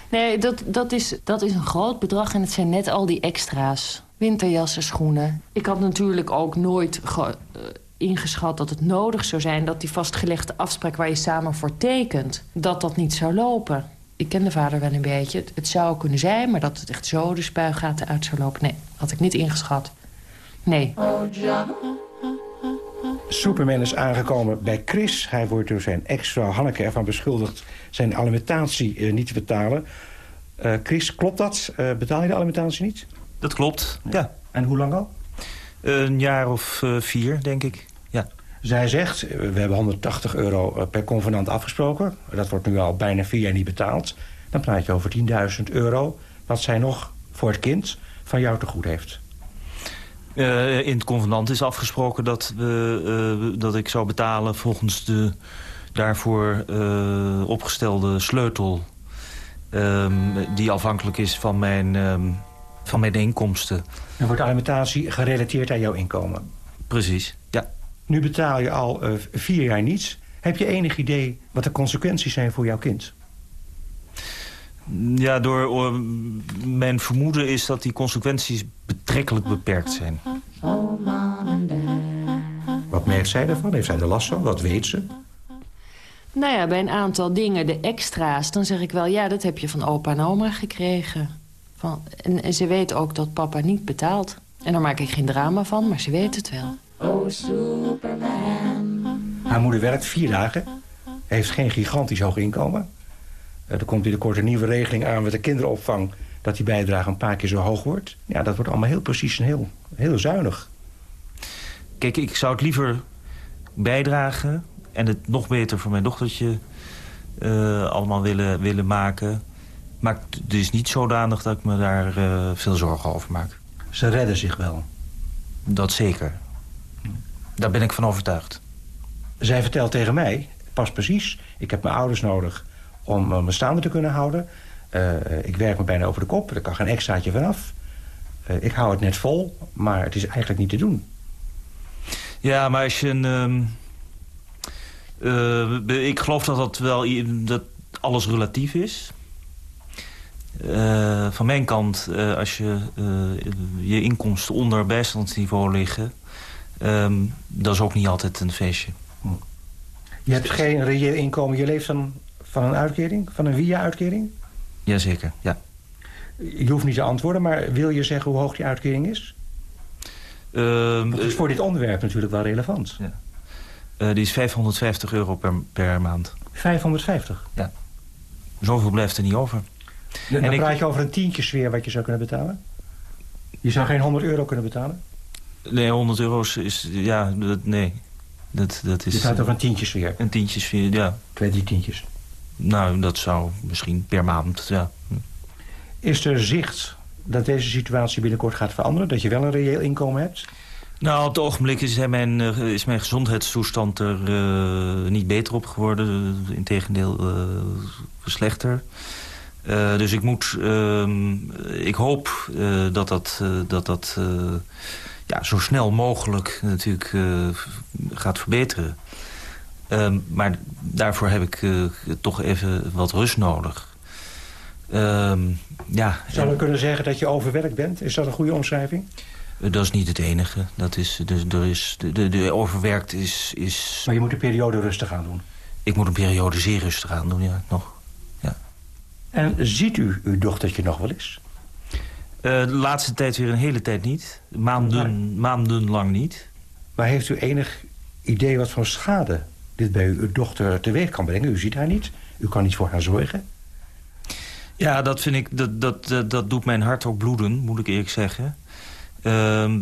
Nee, dat, dat, is, dat is een groot bedrag en het zijn net al die extra's. Winterjassen, schoenen. Ik had natuurlijk ook nooit ge- eh, ingeschat dat het nodig zou zijn... dat die vastgelegde afspraak waar je samen voor tekent... dat dat niet zou lopen. Ik ken de vader wel een beetje. Het, het zou kunnen zijn, maar dat het echt zo de spuigaten uit zou lopen... nee, had ik niet ingeschat. Nee. Superman is aangekomen bij Chris. Hij wordt door zijn ex-vrouw Hanneke ervan beschuldigd... zijn alimentatie eh, niet te betalen. Eh, Chris, klopt dat? Eh, betaal je de alimentatie niet? Dat klopt, ja. En hoe lang al? Een jaar of uh, vier, denk ik. Ja. Zij zegt, we hebben 180 euro per convenant afgesproken. Dat wordt nu al bijna vier jaar niet betaald. Dan praat je over 10.000 euro... wat zij nog voor het kind van jou te goed heeft. Uh, in het convenant is afgesproken dat, we, uh, dat ik zou betalen... volgens de daarvoor uh, opgestelde sleutel... Um, die afhankelijk is van mijn, um, van mijn inkomsten. En wordt alimentatie gerelateerd aan jouw inkomen? Precies, ja. Nu betaal je al vier jaar niets. Heb je enig idee wat de consequenties zijn voor jouw kind? Ja, door mijn vermoeden is dat die consequenties betrekkelijk beperkt zijn. Wat merkt zij daarvan? Heeft zij er last van? Wat weet ze? Nou ja, bij een aantal dingen, de extra's, dan zeg ik wel... ja, dat heb je van opa en oma gekregen. Van, en, en ze weet ook dat papa niet betaalt. En daar maak ik geen drama van, maar ze weet het wel. Oh, Superman. Haar moeder werkt vier dagen. Heeft geen gigantisch hoog inkomen. Er komt binnenkort een nieuwe regeling aan met de kinderopvang... dat die bijdrage een paar keer zo hoog wordt. Ja, dat wordt allemaal heel precies en heel, heel zuinig. Kijk, ik zou het liever bijdragen... en het nog beter voor mijn dochtertje uh, allemaal willen, willen maken. Maar het is niet zodanig dat ik me daar uh, veel zorgen over maak. Ze redden zich wel? Dat zeker. Daar ben ik van overtuigd. Zij vertelt tegen mij, pas precies... ik heb mijn ouders nodig om me staande te kunnen houden. Uh, ik werk me bijna over de kop, er kan geen extraatje vanaf. Uh, ik hou het net vol, maar het is eigenlijk niet te doen. Ja, maar als je een... ehm, eh, ik geloof dat dat wel dat alles relatief is. Eh, van mijn kant, eh, als je eh, je inkomsten onder bijstandsniveau liggen... ehm, dat is ook niet altijd een feestje. Je hebt geen reëel inkomen. Je leeft dan van een uitkering? Van een via-uitkering? Jazeker, ja. Je hoeft niet te antwoorden, maar wil je zeggen hoe hoog die uitkering is? Ehm, Dat is voor dit onderwerp natuurlijk wel relevant. Ja. eh, die is 550 euro per, per maand. 550? Ja. Zoveel blijft er niet over. Dan En ik- praat je over een tientjesfeer wat je zou kunnen betalen? Je zou geen 100 euro kunnen betalen? Nee, 100 euro is... is- ja, dat, nee. Dat, dat is, Je praat over een tientjesfeer? Een tientjesfeer, ja. Twee, drie tientjes? Nou, dat zou misschien per maand, ja. Is er zicht dat deze situatie binnenkort gaat veranderen? Dat je wel een reëel inkomen hebt? Nou, op het ogenblik is, mijn, eh, is mijn gezondheidstoestand er eh, niet beter op geworden. Uh, Integendeel, eh slechter. Dus ik moet... ehm, ik hoop dat dat, dat, dat ja, zo snel mogelijk natuurlijk gaat verbeteren. Ehm, maar daarvoor heb ik eh, toch even wat rust nodig. Ehm, ja, Zouden we kunnen zeggen dat je overwerkt bent? Is dat een goede omschrijving? Eh, Dat is niet het enige. Dat is, dus, er is, de, de, de overwerkt is, is... Maar je moet een periode rustig aan doen. Ik moet een periode zeer rustig aan doen, ja, nog. En ziet u uw dochtertje nog wel eens? Eh, de laatste tijd weer een hele tijd niet. Maanden, maanden lang niet. Maar heeft u enig idee wat voor schade dit bij uw dochter teweeg kan brengen? U ziet haar niet. U kan niet voor haar zorgen. Ja, dat vind ik, dat, dat, dat, dat doet mijn hart ook bloeden, moet ik eerlijk zeggen. Ehm,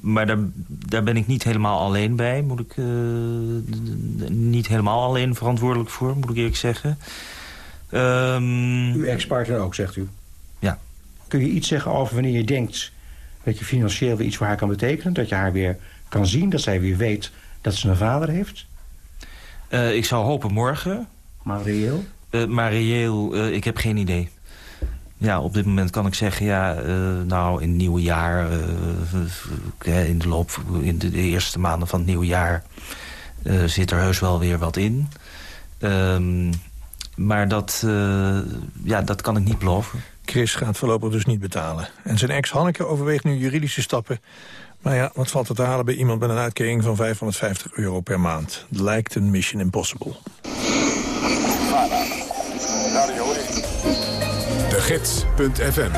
maar daar, daar ben ik niet helemaal alleen bij. Moet ik eh, niet helemaal alleen verantwoordelijk voor, moet ik eerlijk zeggen. Ehm, Uw ex-partner ook, zegt u? Ja. Kun je iets zeggen over wanneer je denkt dat je financieel weer iets voor haar kan betekenen? Dat je haar weer kan zien, dat zij weer weet dat ze een vader heeft? Eh, ik zou hopen morgen. Maar reëel? Eh, maar reëel, eh, ik heb geen idee. Ja, op dit moment kan ik zeggen, ja, eh, nou, in het nieuwe jaar... in de loop, in de eerste maanden van het nieuwe jaar... eh, zit er heus wel weer wat in. Ehm, maar dat, eh, ja, dat kan ik niet beloven. Chris gaat voorlopig dus niet betalen. En zijn ex Hanneke overweegt nu juridische stappen. Maar ja, wat valt er te halen bij iemand met een uitkering van 550 euro per maand? Lijkt een mission impossible. De Gids.fm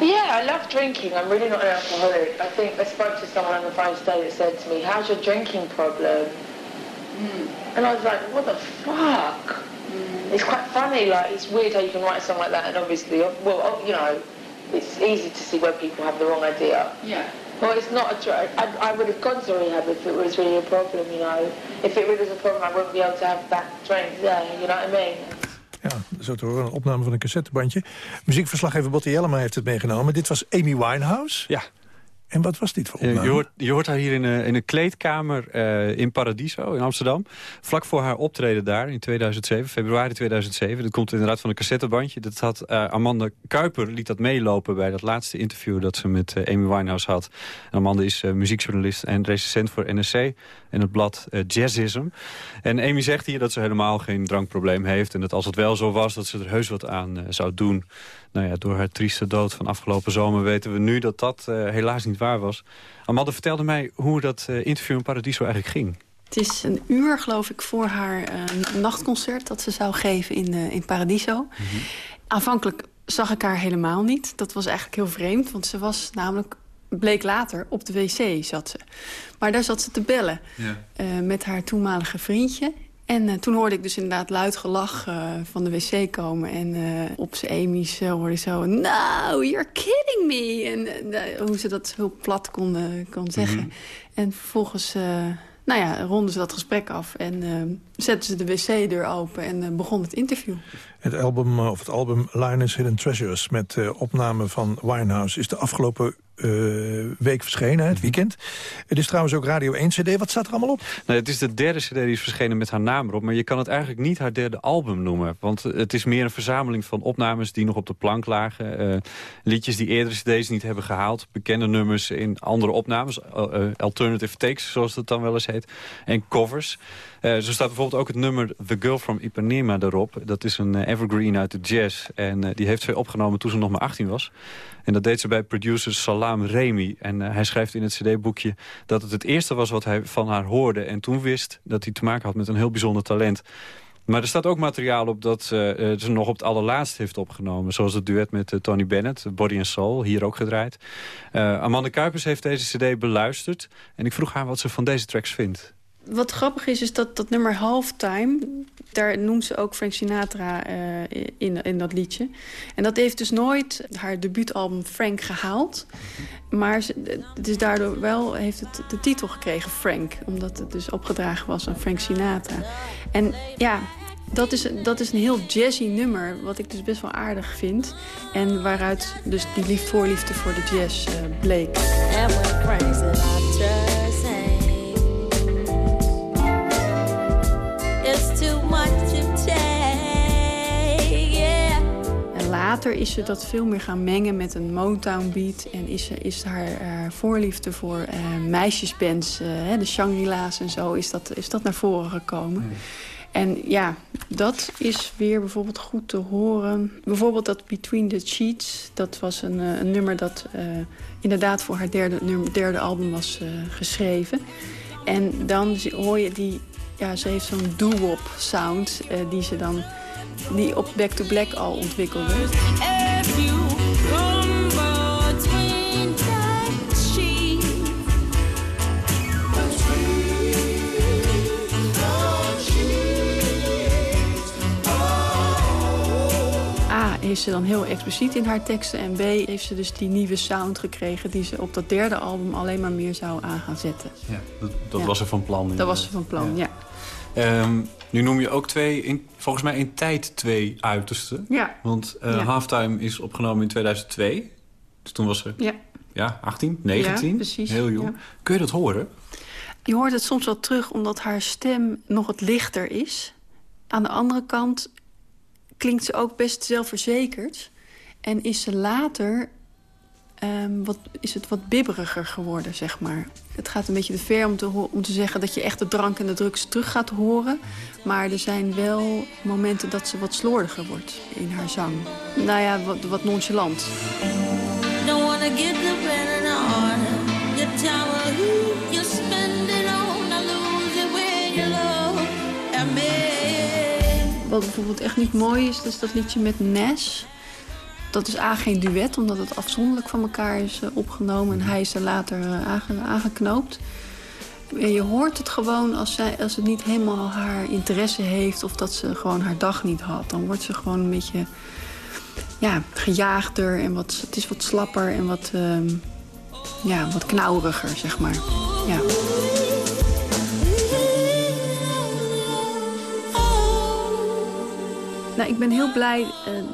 Yeah, I love drinking. I'm really not an alcoholic. I think I spoke to someone on the phone today that said to me, how's your drinking problem? And I was like, what the fuck? It's quite funny, like, it's weird how you can write a song like that and obviously, well, you know, it's easy to see where people have the wrong idea. Yeah. Well, it's not a drug. I, I would have gone to rehab if it was really a problem, you know. If it really was a problem, I wouldn't be able to have that drink there, you know what I mean? Ja, zo te horen, een opname van een cassettebandje. Muziekverslaggever Botte Jellema heeft het meegenomen. Dit was Amy Winehouse. Ja. En wat was dit voor Je, opname? je, hoort, je hoort haar hier in een, in een kleedkamer eh, in Paradiso in Amsterdam. Vlak voor haar optreden daar in 2007, februari 2007. Dat komt inderdaad van een cassettebandje. Dat had eh, Amanda Kuiper liet dat meelopen bij dat laatste interview dat ze met eh, Amy Winehouse had. En Amanda is eh, muziekjournalist en recensent voor NSC en het blad eh, Jazzism. En Amy zegt hier dat ze helemaal geen drankprobleem heeft. En dat als het wel zo was, dat ze er heus wat aan eh, zou doen. Nou ja, door haar trieste dood van afgelopen zomer weten we nu dat dat eh, helaas niet waar was. Amanda vertelde mij hoe dat interview in Paradiso eigenlijk ging. Het is een uur, geloof ik, voor haar nachtconcert dat ze zou geven in, in Paradiso. Aanvankelijk zag ik haar helemaal niet. Dat was eigenlijk heel vreemd, want ze was namelijk... bleek later, op de wc zat ze. Maar daar zat ze te bellen eh, met haar toenmalige vriendje. En eh, toen hoorde ik dus inderdaad luid gelach eh, van de wc komen. En op z'n Amy's hoorde ik zo... No, you're kidding me! En hoe ze dat heel plat kon, kon zeggen. En vervolgens... nou ja, ronden ze dat gesprek af en eh, zetten ze de wc-deur open en eh, begon het interview. Het album, of het album Lioness Hidden Treasures... met uh, opname van Winehouse is de afgelopen uh, week verschenen, het weekend. Het is trouwens ook Radio 1 CD. Wat staat er allemaal op? Nou, het is de derde CD die is verschenen met haar naam erop. Maar je kan het eigenlijk niet haar derde album noemen. Want het is meer een verzameling van opnames die nog op de plank lagen. Uh, liedjes die eerdere CD's niet hebben gehaald. Bekende nummers in andere opnames. Uh, alternative takes, zoals dat dan wel eens heet. En covers. Uh, zo staat bijvoorbeeld ook het nummer The Girl from Ipanema erop. Dat is een evergreen uit de jazz. En die heeft zij opgenomen toen ze nog maar 18 was. En dat deed ze bij producer Salam Remy. En hij schrijft in het cd-boekje dat het het eerste was wat hij van haar hoorde. En toen wist dat hij te maken had met een heel bijzonder talent. Maar er staat ook materiaal op dat ze nog op het allerlaatst heeft opgenomen. Zoals het duet met Tony Bennett, Body and Soul, hier ook gedraaid. Amanda Kuipers heeft deze cd beluisterd. En ik vroeg haar wat ze van deze tracks vindt. Wat grappig is, is dat dat nummer Halftime... daar noemt ze ook Frank Sinatra uh, in, in dat liedje. En dat heeft dus nooit haar debuutalbum Frank gehaald. Maar ze, het is daardoor wel, heeft het de titel gekregen Frank. Omdat het dus opgedragen was aan Frank Sinatra. En ja, dat is, dat is een heel jazzy nummer, wat ik dus best wel aardig vind. En waaruit dus die lief voorliefde voor de jazz uh, bleek. Later is ze dat veel meer gaan mengen met een Motown beat. En is, ze, is haar, haar voorliefde voor uh, meisjesbands, uh, de Shangri-La's en zo, is dat, is dat naar voren gekomen. Mm. En ja, dat is weer bijvoorbeeld goed te horen. Bijvoorbeeld dat Between the Sheets. Dat was een, uh, een nummer dat uh, inderdaad voor haar derde, nummer, derde album was uh, geschreven. En dan hoor je die... Ja, ze heeft zo'n doo-wop sound die ze dan die op Back to Black al ontwikkelde. is ze dan heel expliciet in haar teksten. En B heeft ze dus die nieuwe sound gekregen... die ze op dat derde album alleen maar meer zou aan gaan zetten. Ja, dat, dat ja. was er van plan. Dat was er van plan, ja. ja. Um, nu noem je ook twee, in, volgens mij in tijd twee uitersten. Ja. Want uh, ja. Halftime is opgenomen in 2002. Dus toen was ze ja. Ja, 18, 19. Ja, precies. Heel jong. Kun je dat horen? Je hoort het soms wel terug omdat haar stem nog wat lichter is. Aan de andere kant klinkt ze ook best zelfverzekerd. En is ze later um, wat, is het wat bibberiger geworden, zeg maar. Het gaat een beetje te ver om te, om te zeggen dat je echt de drank en de drugs terug gaat horen. Maar er zijn wel momenten dat ze wat slordiger wordt in haar zang. Nou ja, wat, wat nonchalant. Wat bijvoorbeeld echt niet mooi is, dat is dat liedje met Nes. Dat is A geen duet, omdat het afzonderlijk van elkaar is opgenomen. En hij is er later aangeknoopt. Je hoort het gewoon als, zij, als het niet helemaal haar interesse heeft... of dat ze gewoon haar dag niet had. Dan wordt ze gewoon een beetje ja, gejaagder en wat, het is wat slapper en wat, uh, ja, wat knauweriger, zeg maar. Ja. Nou, ik ben heel blij uh,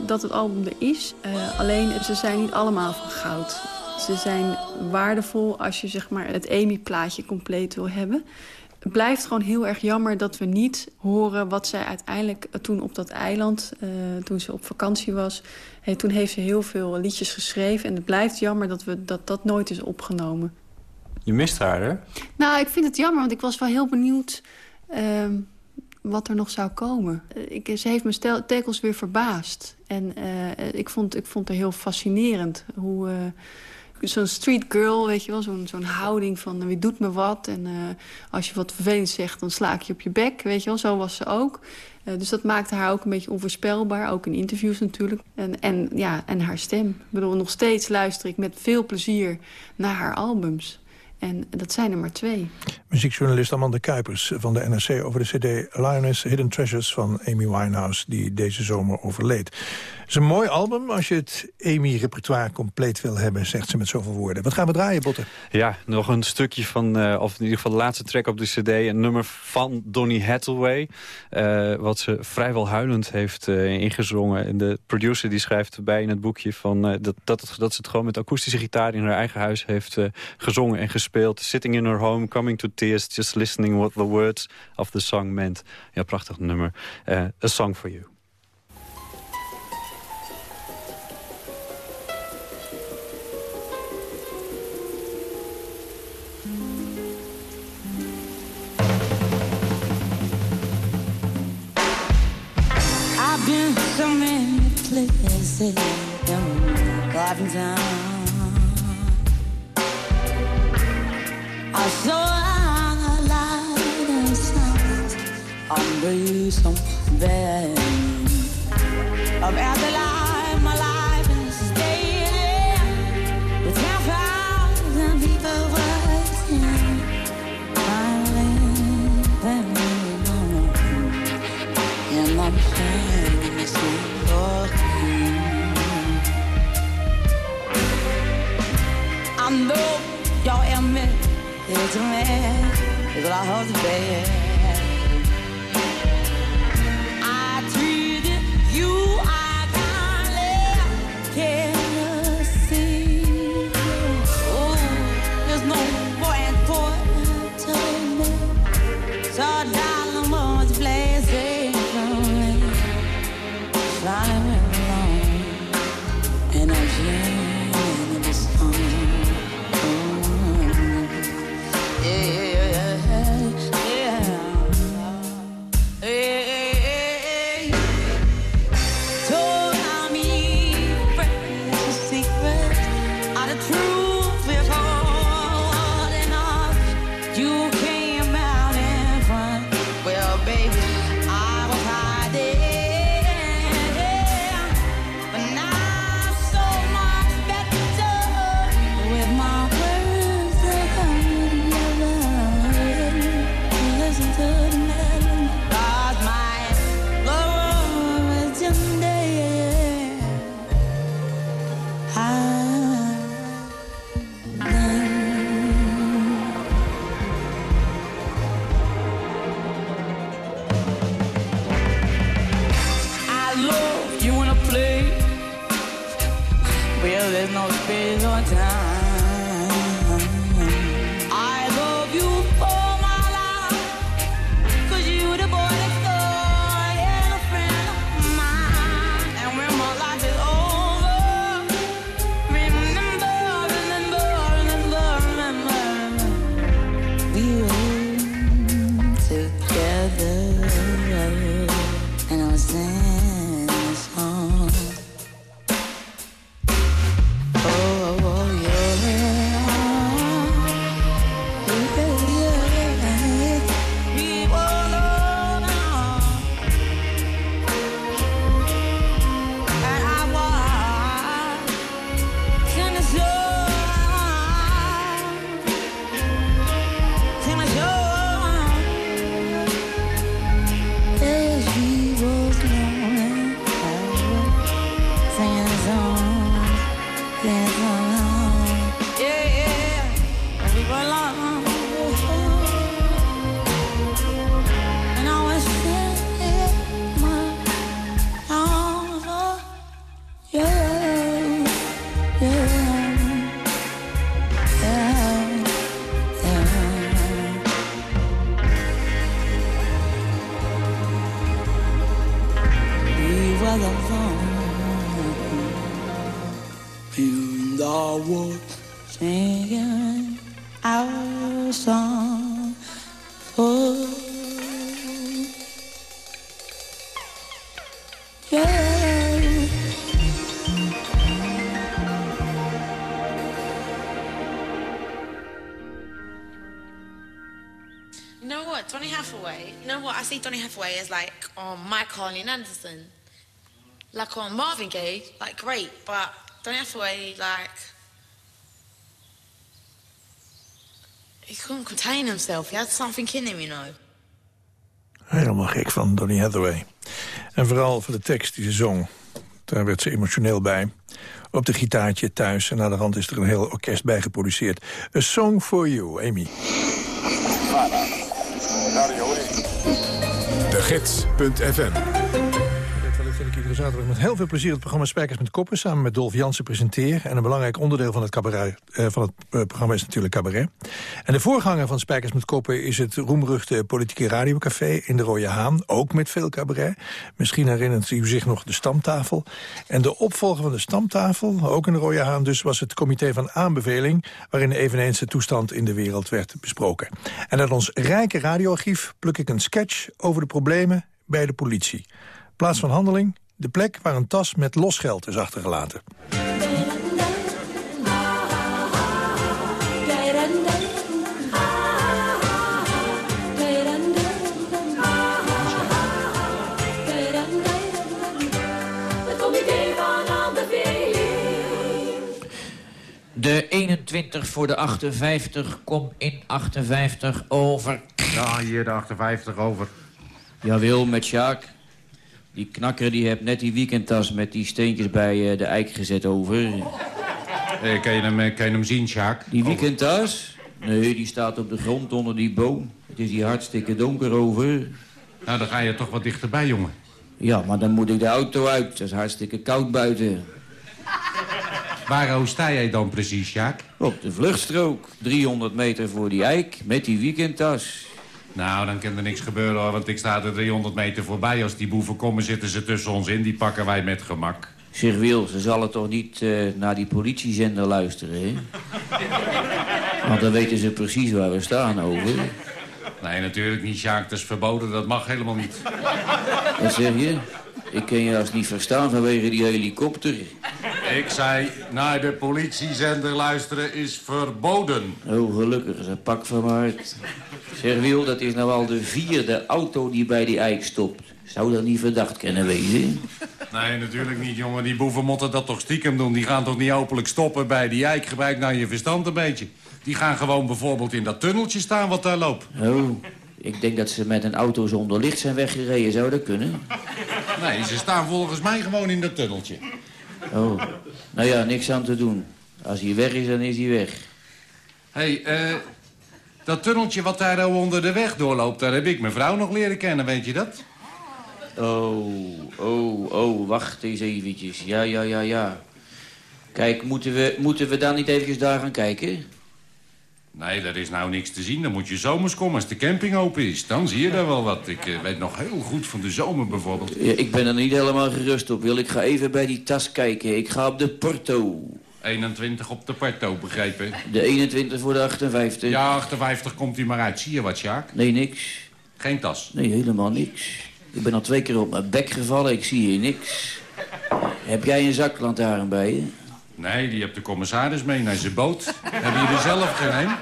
dat het album er is. Uh, alleen, ze zijn niet allemaal van goud. Ze zijn waardevol als je zeg maar, het Amy-plaatje compleet wil hebben. Het blijft gewoon heel erg jammer dat we niet horen wat zij uiteindelijk toen op dat eiland, uh, toen ze op vakantie was, hey, toen heeft ze heel veel liedjes geschreven. En het blijft jammer dat we, dat, dat nooit is opgenomen. Je mist haar, hè? Nou, ik vind het jammer, want ik was wel heel benieuwd uh, wat er nog zou komen. Ik, ze heeft mijn tekels weer verbaasd. En uh, ik, vond, ik vond het heel fascinerend hoe... Uh, zo'n street girl, weet je wel, zo'n houding van wie doet me wat. En als je wat vervelend zegt, dan sla ik je op je bek, weet je wel. Zo was ze ook. Dus dat maakte haar ook een beetje onvoorspelbaar, ook in interviews natuurlijk. En, en, ja, en haar stem. Ik bedoel, nog steeds luister ik met veel plezier naar haar albums. En dat zijn er maar twee. muziekjournalist Amanda Kuipers van de NRC... over de cd Lioness Hidden Treasures van Amy Winehouse... die deze zomer overleed. Het is een mooi album als je het Amy-repertoire compleet wil hebben... zegt ze met zoveel woorden. Wat gaan we draaien, Botten? Ja, nog een stukje van, uh, of in ieder geval de laatste track op de cd... een nummer van Donny Hathaway... Uh, wat ze vrijwel huilend heeft uh, ingezongen. En de producer die schrijft erbij in het boekje... Van, dat, dat, dat ze het gewoon met akoestische gitaar in haar eigen huis heeft gezongen en gespeeld. Sitting in her home, coming to tears, just listening what the words of the song meant. Ja, prachtig nummer. Uh, a Song for You. I've been so many places, driving down. On the some bed of after life, my life is daily. With ten thousand people watching. Finally, then and my plans for I know am it. It's a man, is what I Donny Hathaway as like on Harley and Anderson, like on Marvin Gaye, like great, but Donny Hathaway, like he couldn't contain himself. He had something in him, you know. Helemaal gek van Donny Hathaway. En vooral voor de tekst die ze zong. Daar werd ze emotioneel bij. Op de gitaartje thuis. En naar de hand is er een heel orkest bij geproduceerd. A Song for You, Amy. Gids.fm iedere zaterdag met heel veel plezier het programma Spijkers met Koppen... samen met Dolf Jansen presenteer. En een belangrijk onderdeel van het, cabaret, eh, van het eh, programma is natuurlijk cabaret. En de voorganger van Spijkers met Koppen is het roemruchte politieke radiocafé in de Rode Haan. Ook met veel cabaret. Misschien herinnert u zich nog de stamtafel. En de opvolger van de stamtafel, ook in de Rode Haan dus... was het comité van aanbeveling... waarin eveneens de toestand in de wereld werd besproken. En uit ons rijke radioarchief pluk ik een sketch over de problemen bij de politie. Plaats van handeling, de plek waar een tas met losgeld is achtergelaten. De 21 voor de 58, kom in 58 over. Ja, hier de 58 over. Jawel, met Sjaak. Die knakker die heeft net die weekendtas met die steentjes bij eh, de eik gezet over. Eh, kan, je hem, eh, kan je hem zien, Sjaak? Die weekendtas? Nee, die staat op de grond onder die boom. Het is hier hartstikke donker over. Nou, dan ga je toch wat dichterbij, jongen. Ja, maar dan moet ik de auto uit. Het is hartstikke koud buiten. Waar sta jij dan precies, Sjaak? Op de vluchtstrook. 300 meter voor die eik met die weekendtas. Nou, dan kan er niks gebeuren hoor, want ik sta er 300 meter voorbij. Als die boeven komen, zitten ze tussen ons in. Die pakken wij met gemak. Zeg Wil, ze zullen toch niet eh, naar die politiezender luisteren, hè? Want dan weten ze precies waar we staan over. Nee, natuurlijk niet, Sjaak. Dat is verboden. Dat mag helemaal niet. Wat zeg je? Ik kan je als niet verstaan vanwege die helikopter. Ik zei, naar de politiezender luisteren is verboden. Oh, gelukkig is een pak van mijn hart. Zeg Wil, dat is nou al de vierde auto die bij die eik stopt. Zou dat niet verdacht kunnen wezen? Nee, natuurlijk niet, jongen. Die boeven moeten dat toch stiekem doen. Die gaan toch niet openlijk stoppen bij die eik. Gebruik nou je verstand een beetje. Die gaan gewoon bijvoorbeeld in dat tunneltje staan wat daar loopt. Oh, ik denk dat ze met een auto zonder licht zijn weggereden. Zou dat kunnen? Nee, ze staan volgens mij gewoon in dat tunneltje. Oh, nou ja, niks aan te doen. Als hij weg is, dan is hij weg. Hé, hey, eh, dat tunneltje wat daar onder de weg doorloopt... daar heb ik mijn vrouw nog leren kennen, weet je dat? Oh, oh, oh, wacht eens eventjes. Ja, ja, ja, ja. Kijk, moeten we, moeten we dan niet even daar gaan kijken? Nee, daar is nou niks te zien. Dan moet je zomers komen als de camping open is. Dan zie je daar wel wat. Ik uh, weet nog heel goed van de zomer bijvoorbeeld. Ja, ik ben er niet helemaal gerust op, Wil. Ik ga even bij die tas kijken. Ik ga op de Porto. 21 op de Porto, begrepen? De 21 voor de 58. Ja, 58 komt hij maar uit. Zie je wat, Sjaak? Nee, niks. Geen tas? Nee, helemaal niks. Ik ben al twee keer op mijn bek gevallen. Ik zie hier niks. Heb jij een zaklantaarn bij je? Nee, die hebt de commissaris mee naar zijn boot. heb je er zelf geen een?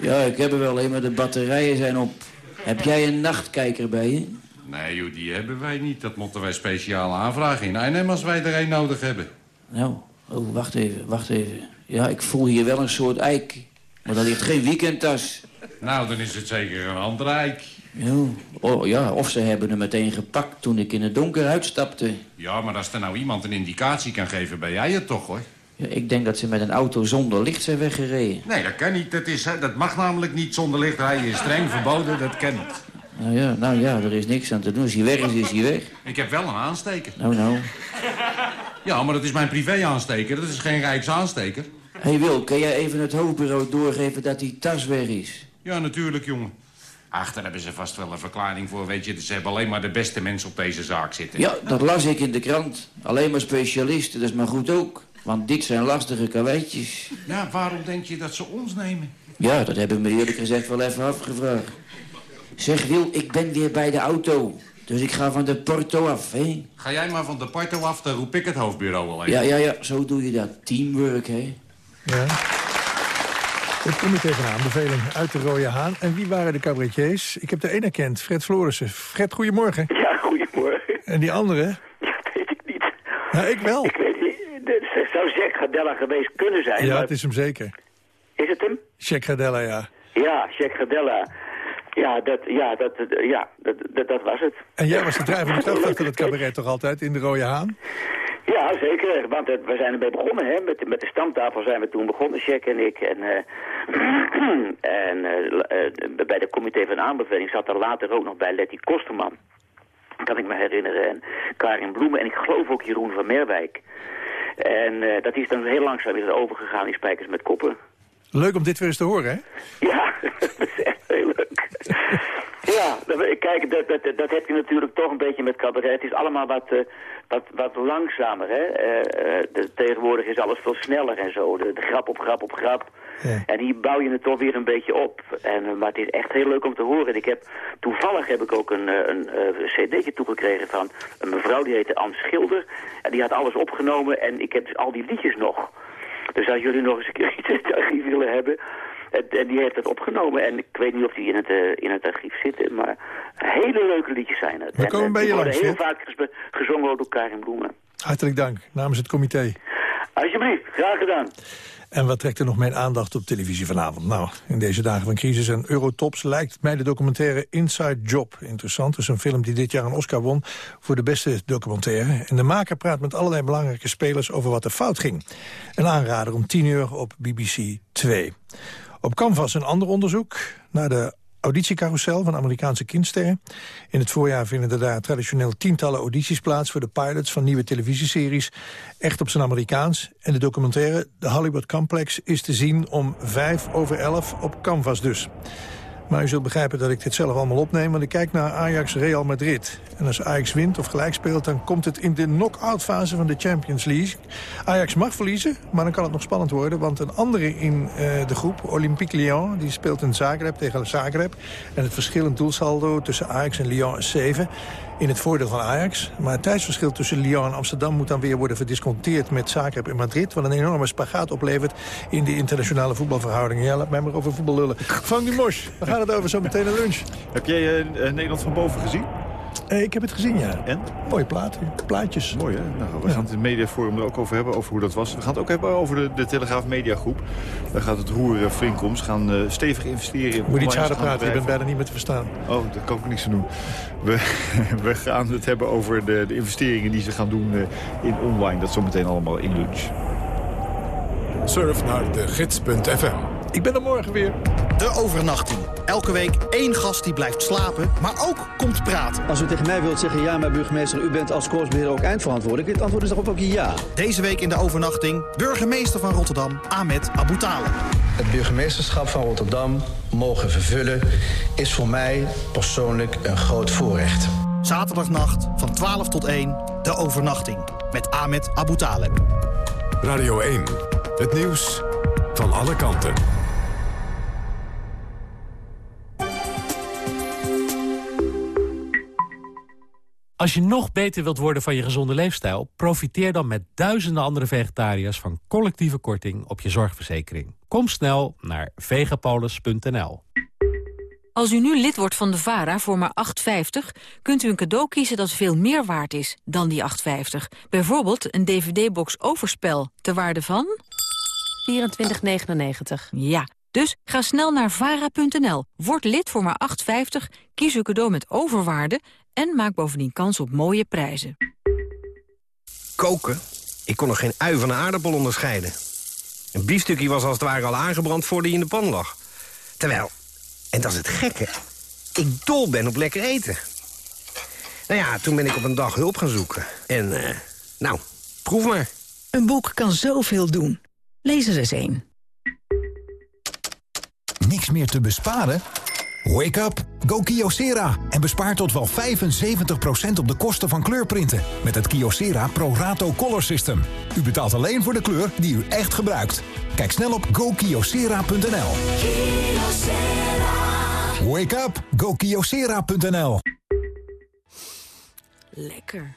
Ja, ik heb er wel een, maar de batterijen zijn op. Heb jij een nachtkijker bij je? Nee, joh, die hebben wij niet. Dat moeten wij speciaal aanvragen in Arnhem als wij er een nodig hebben. Nou, oh, wacht even, wacht even. Ja, ik voel hier wel een soort eik. Maar daar ligt geen weekendtas. Nou, dan is het zeker een andere eik. Ja, oh, ja, of ze hebben hem meteen gepakt toen ik in het donker uitstapte. Ja, maar als er nou iemand een indicatie kan geven, ben jij het toch, hoor? Ja, ik denk dat ze met een auto zonder licht zijn weggereden. Nee, dat kan niet. Dat, is, dat mag namelijk niet zonder licht rijden. is streng verboden, dat kan niet. Nou ja, nou ja, er is niks aan te doen. Als hij weg is, is hij weg. Ik heb wel een aansteker. Nou, nou. Ja, maar dat is mijn privé-aansteker. Dat is geen rijksaansteker. Hé hey Wil, kan jij even het hoofdbureau doorgeven dat die tas weg is? Ja, natuurlijk, jongen. Ach, daar hebben ze vast wel een verklaring voor, weet je. Ze hebben alleen maar de beste mensen op deze zaak zitten. Ja, dat las ik in de krant. Alleen maar specialisten, dat is maar goed ook. Want dit zijn lastige karweitjes. Ja, waarom denk je dat ze ons nemen? Ja, dat hebben me eerlijk gezegd wel even afgevraagd. Zeg Wil, ik ben weer bij de auto. Dus ik ga van de Porto af, hè? Ga jij maar van de Porto af, dan roep ik het hoofdbureau al even. Ja, ja, ja, zo doe je dat. Teamwork, hè? Ja. Het comité van aanbeveling uit de Rode Haan. En wie waren de cabaretiers? Ik heb de ene erkend, Fred Florissen. Fred, goedemorgen. Ja, goedemorgen. En die andere? Ja, dat weet ik niet. Ja, ik wel. Ik weet niet. Het zou Jack Gadella geweest kunnen zijn. Ja, maar... het is hem zeker. Is het hem? Jack Gadella, ja. Ja, Jack Gadella. Ja, dat, ja, dat, ja dat, dat, dat was het. En jij was de drijvende kracht achter het cabaret toch altijd in de Rode Haan? Ja, zeker. Want eh, we zijn ermee begonnen, hè. Met, met de stamtafel zijn we toen begonnen, Jack en ik. En, eh, en eh, bij de comité van aanbeveling zat er later ook nog bij Letty Kosterman. Kan ik me herinneren. En Karin Bloemen en ik geloof ook Jeroen van Merwijk. En dat is dan heel langzaam is overgegaan in Spijkers met Koppen. Leuk om dit weer eens te horen, hè? Ja, dat is echt heel leuk. Ja, kijk, dat, dat, dat heb je natuurlijk toch een beetje met cabaret. Het is allemaal wat, uh, wat, wat langzamer, hè. Uh, de, tegenwoordig is alles veel sneller en zo. De, de grap op grap op grap. Ja. En hier bouw je het toch weer een beetje op. En, maar het is echt heel leuk om te horen. En ik heb, toevallig heb ik ook een, een, een cd'tje toegekregen van een mevrouw die heette Anne Schilder. En die had alles opgenomen en ik heb dus al die liedjes nog. Dus als jullie nog eens een keer iets in het archief willen hebben... En die heeft het opgenomen. En ik weet niet of die in het, uh, in het archief zitten. Maar hele leuke liedjes zijn het. We komen bij je langs. heel vaak gezongen door Karin Bloemen. Hartelijk dank, namens het comité. Alsjeblieft, graag gedaan. En wat trekt er nog mijn aandacht op televisie vanavond? Nou, in deze dagen van crisis en eurotops lijkt mij de documentaire Inside Job interessant. Het is een film die dit jaar een Oscar won voor de beste documentaire. En de maker praat met allerlei belangrijke spelers over wat er fout ging. Een aanrader om 10 uur op BBC 2. Op Canvas een ander onderzoek naar de auditiecarousel van Amerikaanse kindsterren. In het voorjaar vinden er daar traditioneel tientallen audities plaats... voor de pilots van nieuwe televisieseries. Echt op zijn Amerikaans. En de documentaire The Hollywood Complex is te zien om vijf over elf op Canvas dus. Maar u zult begrijpen dat ik dit zelf allemaal opneem... want ik kijk naar Ajax-Real Madrid. En als Ajax wint of gelijk speelt... dan komt het in de knock-out fase van de Champions League. Ajax mag verliezen, maar dan kan het nog spannend worden... want een andere in uh, de groep, Olympique Lyon... die speelt in Zagreb tegen Zagreb. En het verschil in doelsaldo tussen Ajax en Lyon is 7 in het voordeel van Ajax. Maar het tijdsverschil tussen Lyon en Amsterdam moet dan weer worden verdisconteerd met Zagreb en Madrid. Wat een enorme spagaat oplevert in de internationale voetbalverhoudingen. Ja, laat mij maar over voetbal lullen. Van die Mos, we gaan het over zo meteen naar lunch. Heb jij uh, Nederland van boven gezien? Eh, ik heb het gezien, ja. En? Mooie platen, plaatjes. Mooi, hè? Nou, we gaan het in het mediaforum er ook over hebben, over hoe dat was. We gaan het ook hebben over de, de Telegraaf Mediagroep. Daar gaat het roer flink om. Ze gaan uh, stevig investeren in Moet iets harder praten, je bent bijna niet meer te verstaan. Oh, daar kan ik niks aan doen. We, we gaan het hebben over de, de investeringen die ze gaan doen in online. Dat zometeen allemaal in lunch. Surf naar de gids.fm. Ik ben er morgen weer. De overnachting. Elke week één gast die blijft slapen, maar ook komt praten. Als u tegen mij wilt zeggen, ja, maar burgemeester, u bent als koersbeheerder ook eindverantwoordelijk. Het antwoord is daarop ook ja. Deze week in de overnachting, burgemeester van Rotterdam, Ahmed Abu Taleb. Het burgemeesterschap van Rotterdam mogen vervullen is voor mij persoonlijk een groot voorrecht. Zaterdagnacht van 12 tot 1, de overnachting. Met Ahmed Abu Taleb. Radio 1, het nieuws van alle kanten. Als je nog beter wilt worden van je gezonde leefstijl... profiteer dan met duizenden andere vegetariërs... van collectieve korting op je zorgverzekering. Kom snel naar vegapolis.nl. Als u nu lid wordt van de VARA voor maar 8,50... kunt u een cadeau kiezen dat veel meer waard is dan die 8,50. Bijvoorbeeld een dvd-box Overspel, ter waarde van... 24,99. Ja, dus ga snel naar vara.nl, word lid voor maar 8,50, kies uw cadeau met overwaarde... en maak bovendien kans op mooie prijzen. Koken? Ik kon nog geen ui van een aardappel onderscheiden. Een biefstukje was als het ware al aangebrand voordat hij in de pan lag. Terwijl, en dat is het gekke, ik dol ben op lekker eten. Nou ja, toen ben ik op een dag hulp gaan zoeken. En, uh, nou, proef maar. Een boek kan zoveel doen. Lees er eens een. Niks meer te besparen? Wake up, go Kyocera en bespaar tot wel 75% op de kosten van kleurprinten met het Kyocera Pro Rato Color System. U betaalt alleen voor de kleur die u echt gebruikt. Kijk snel op gokyocera.nl. Wake up, go Kyocera.nl. Lekker.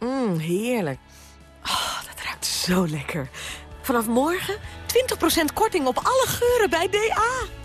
Mmm, heerlijk. Oh, dat ruikt zo lekker. Vanaf morgen 20% korting op alle geuren bij DA.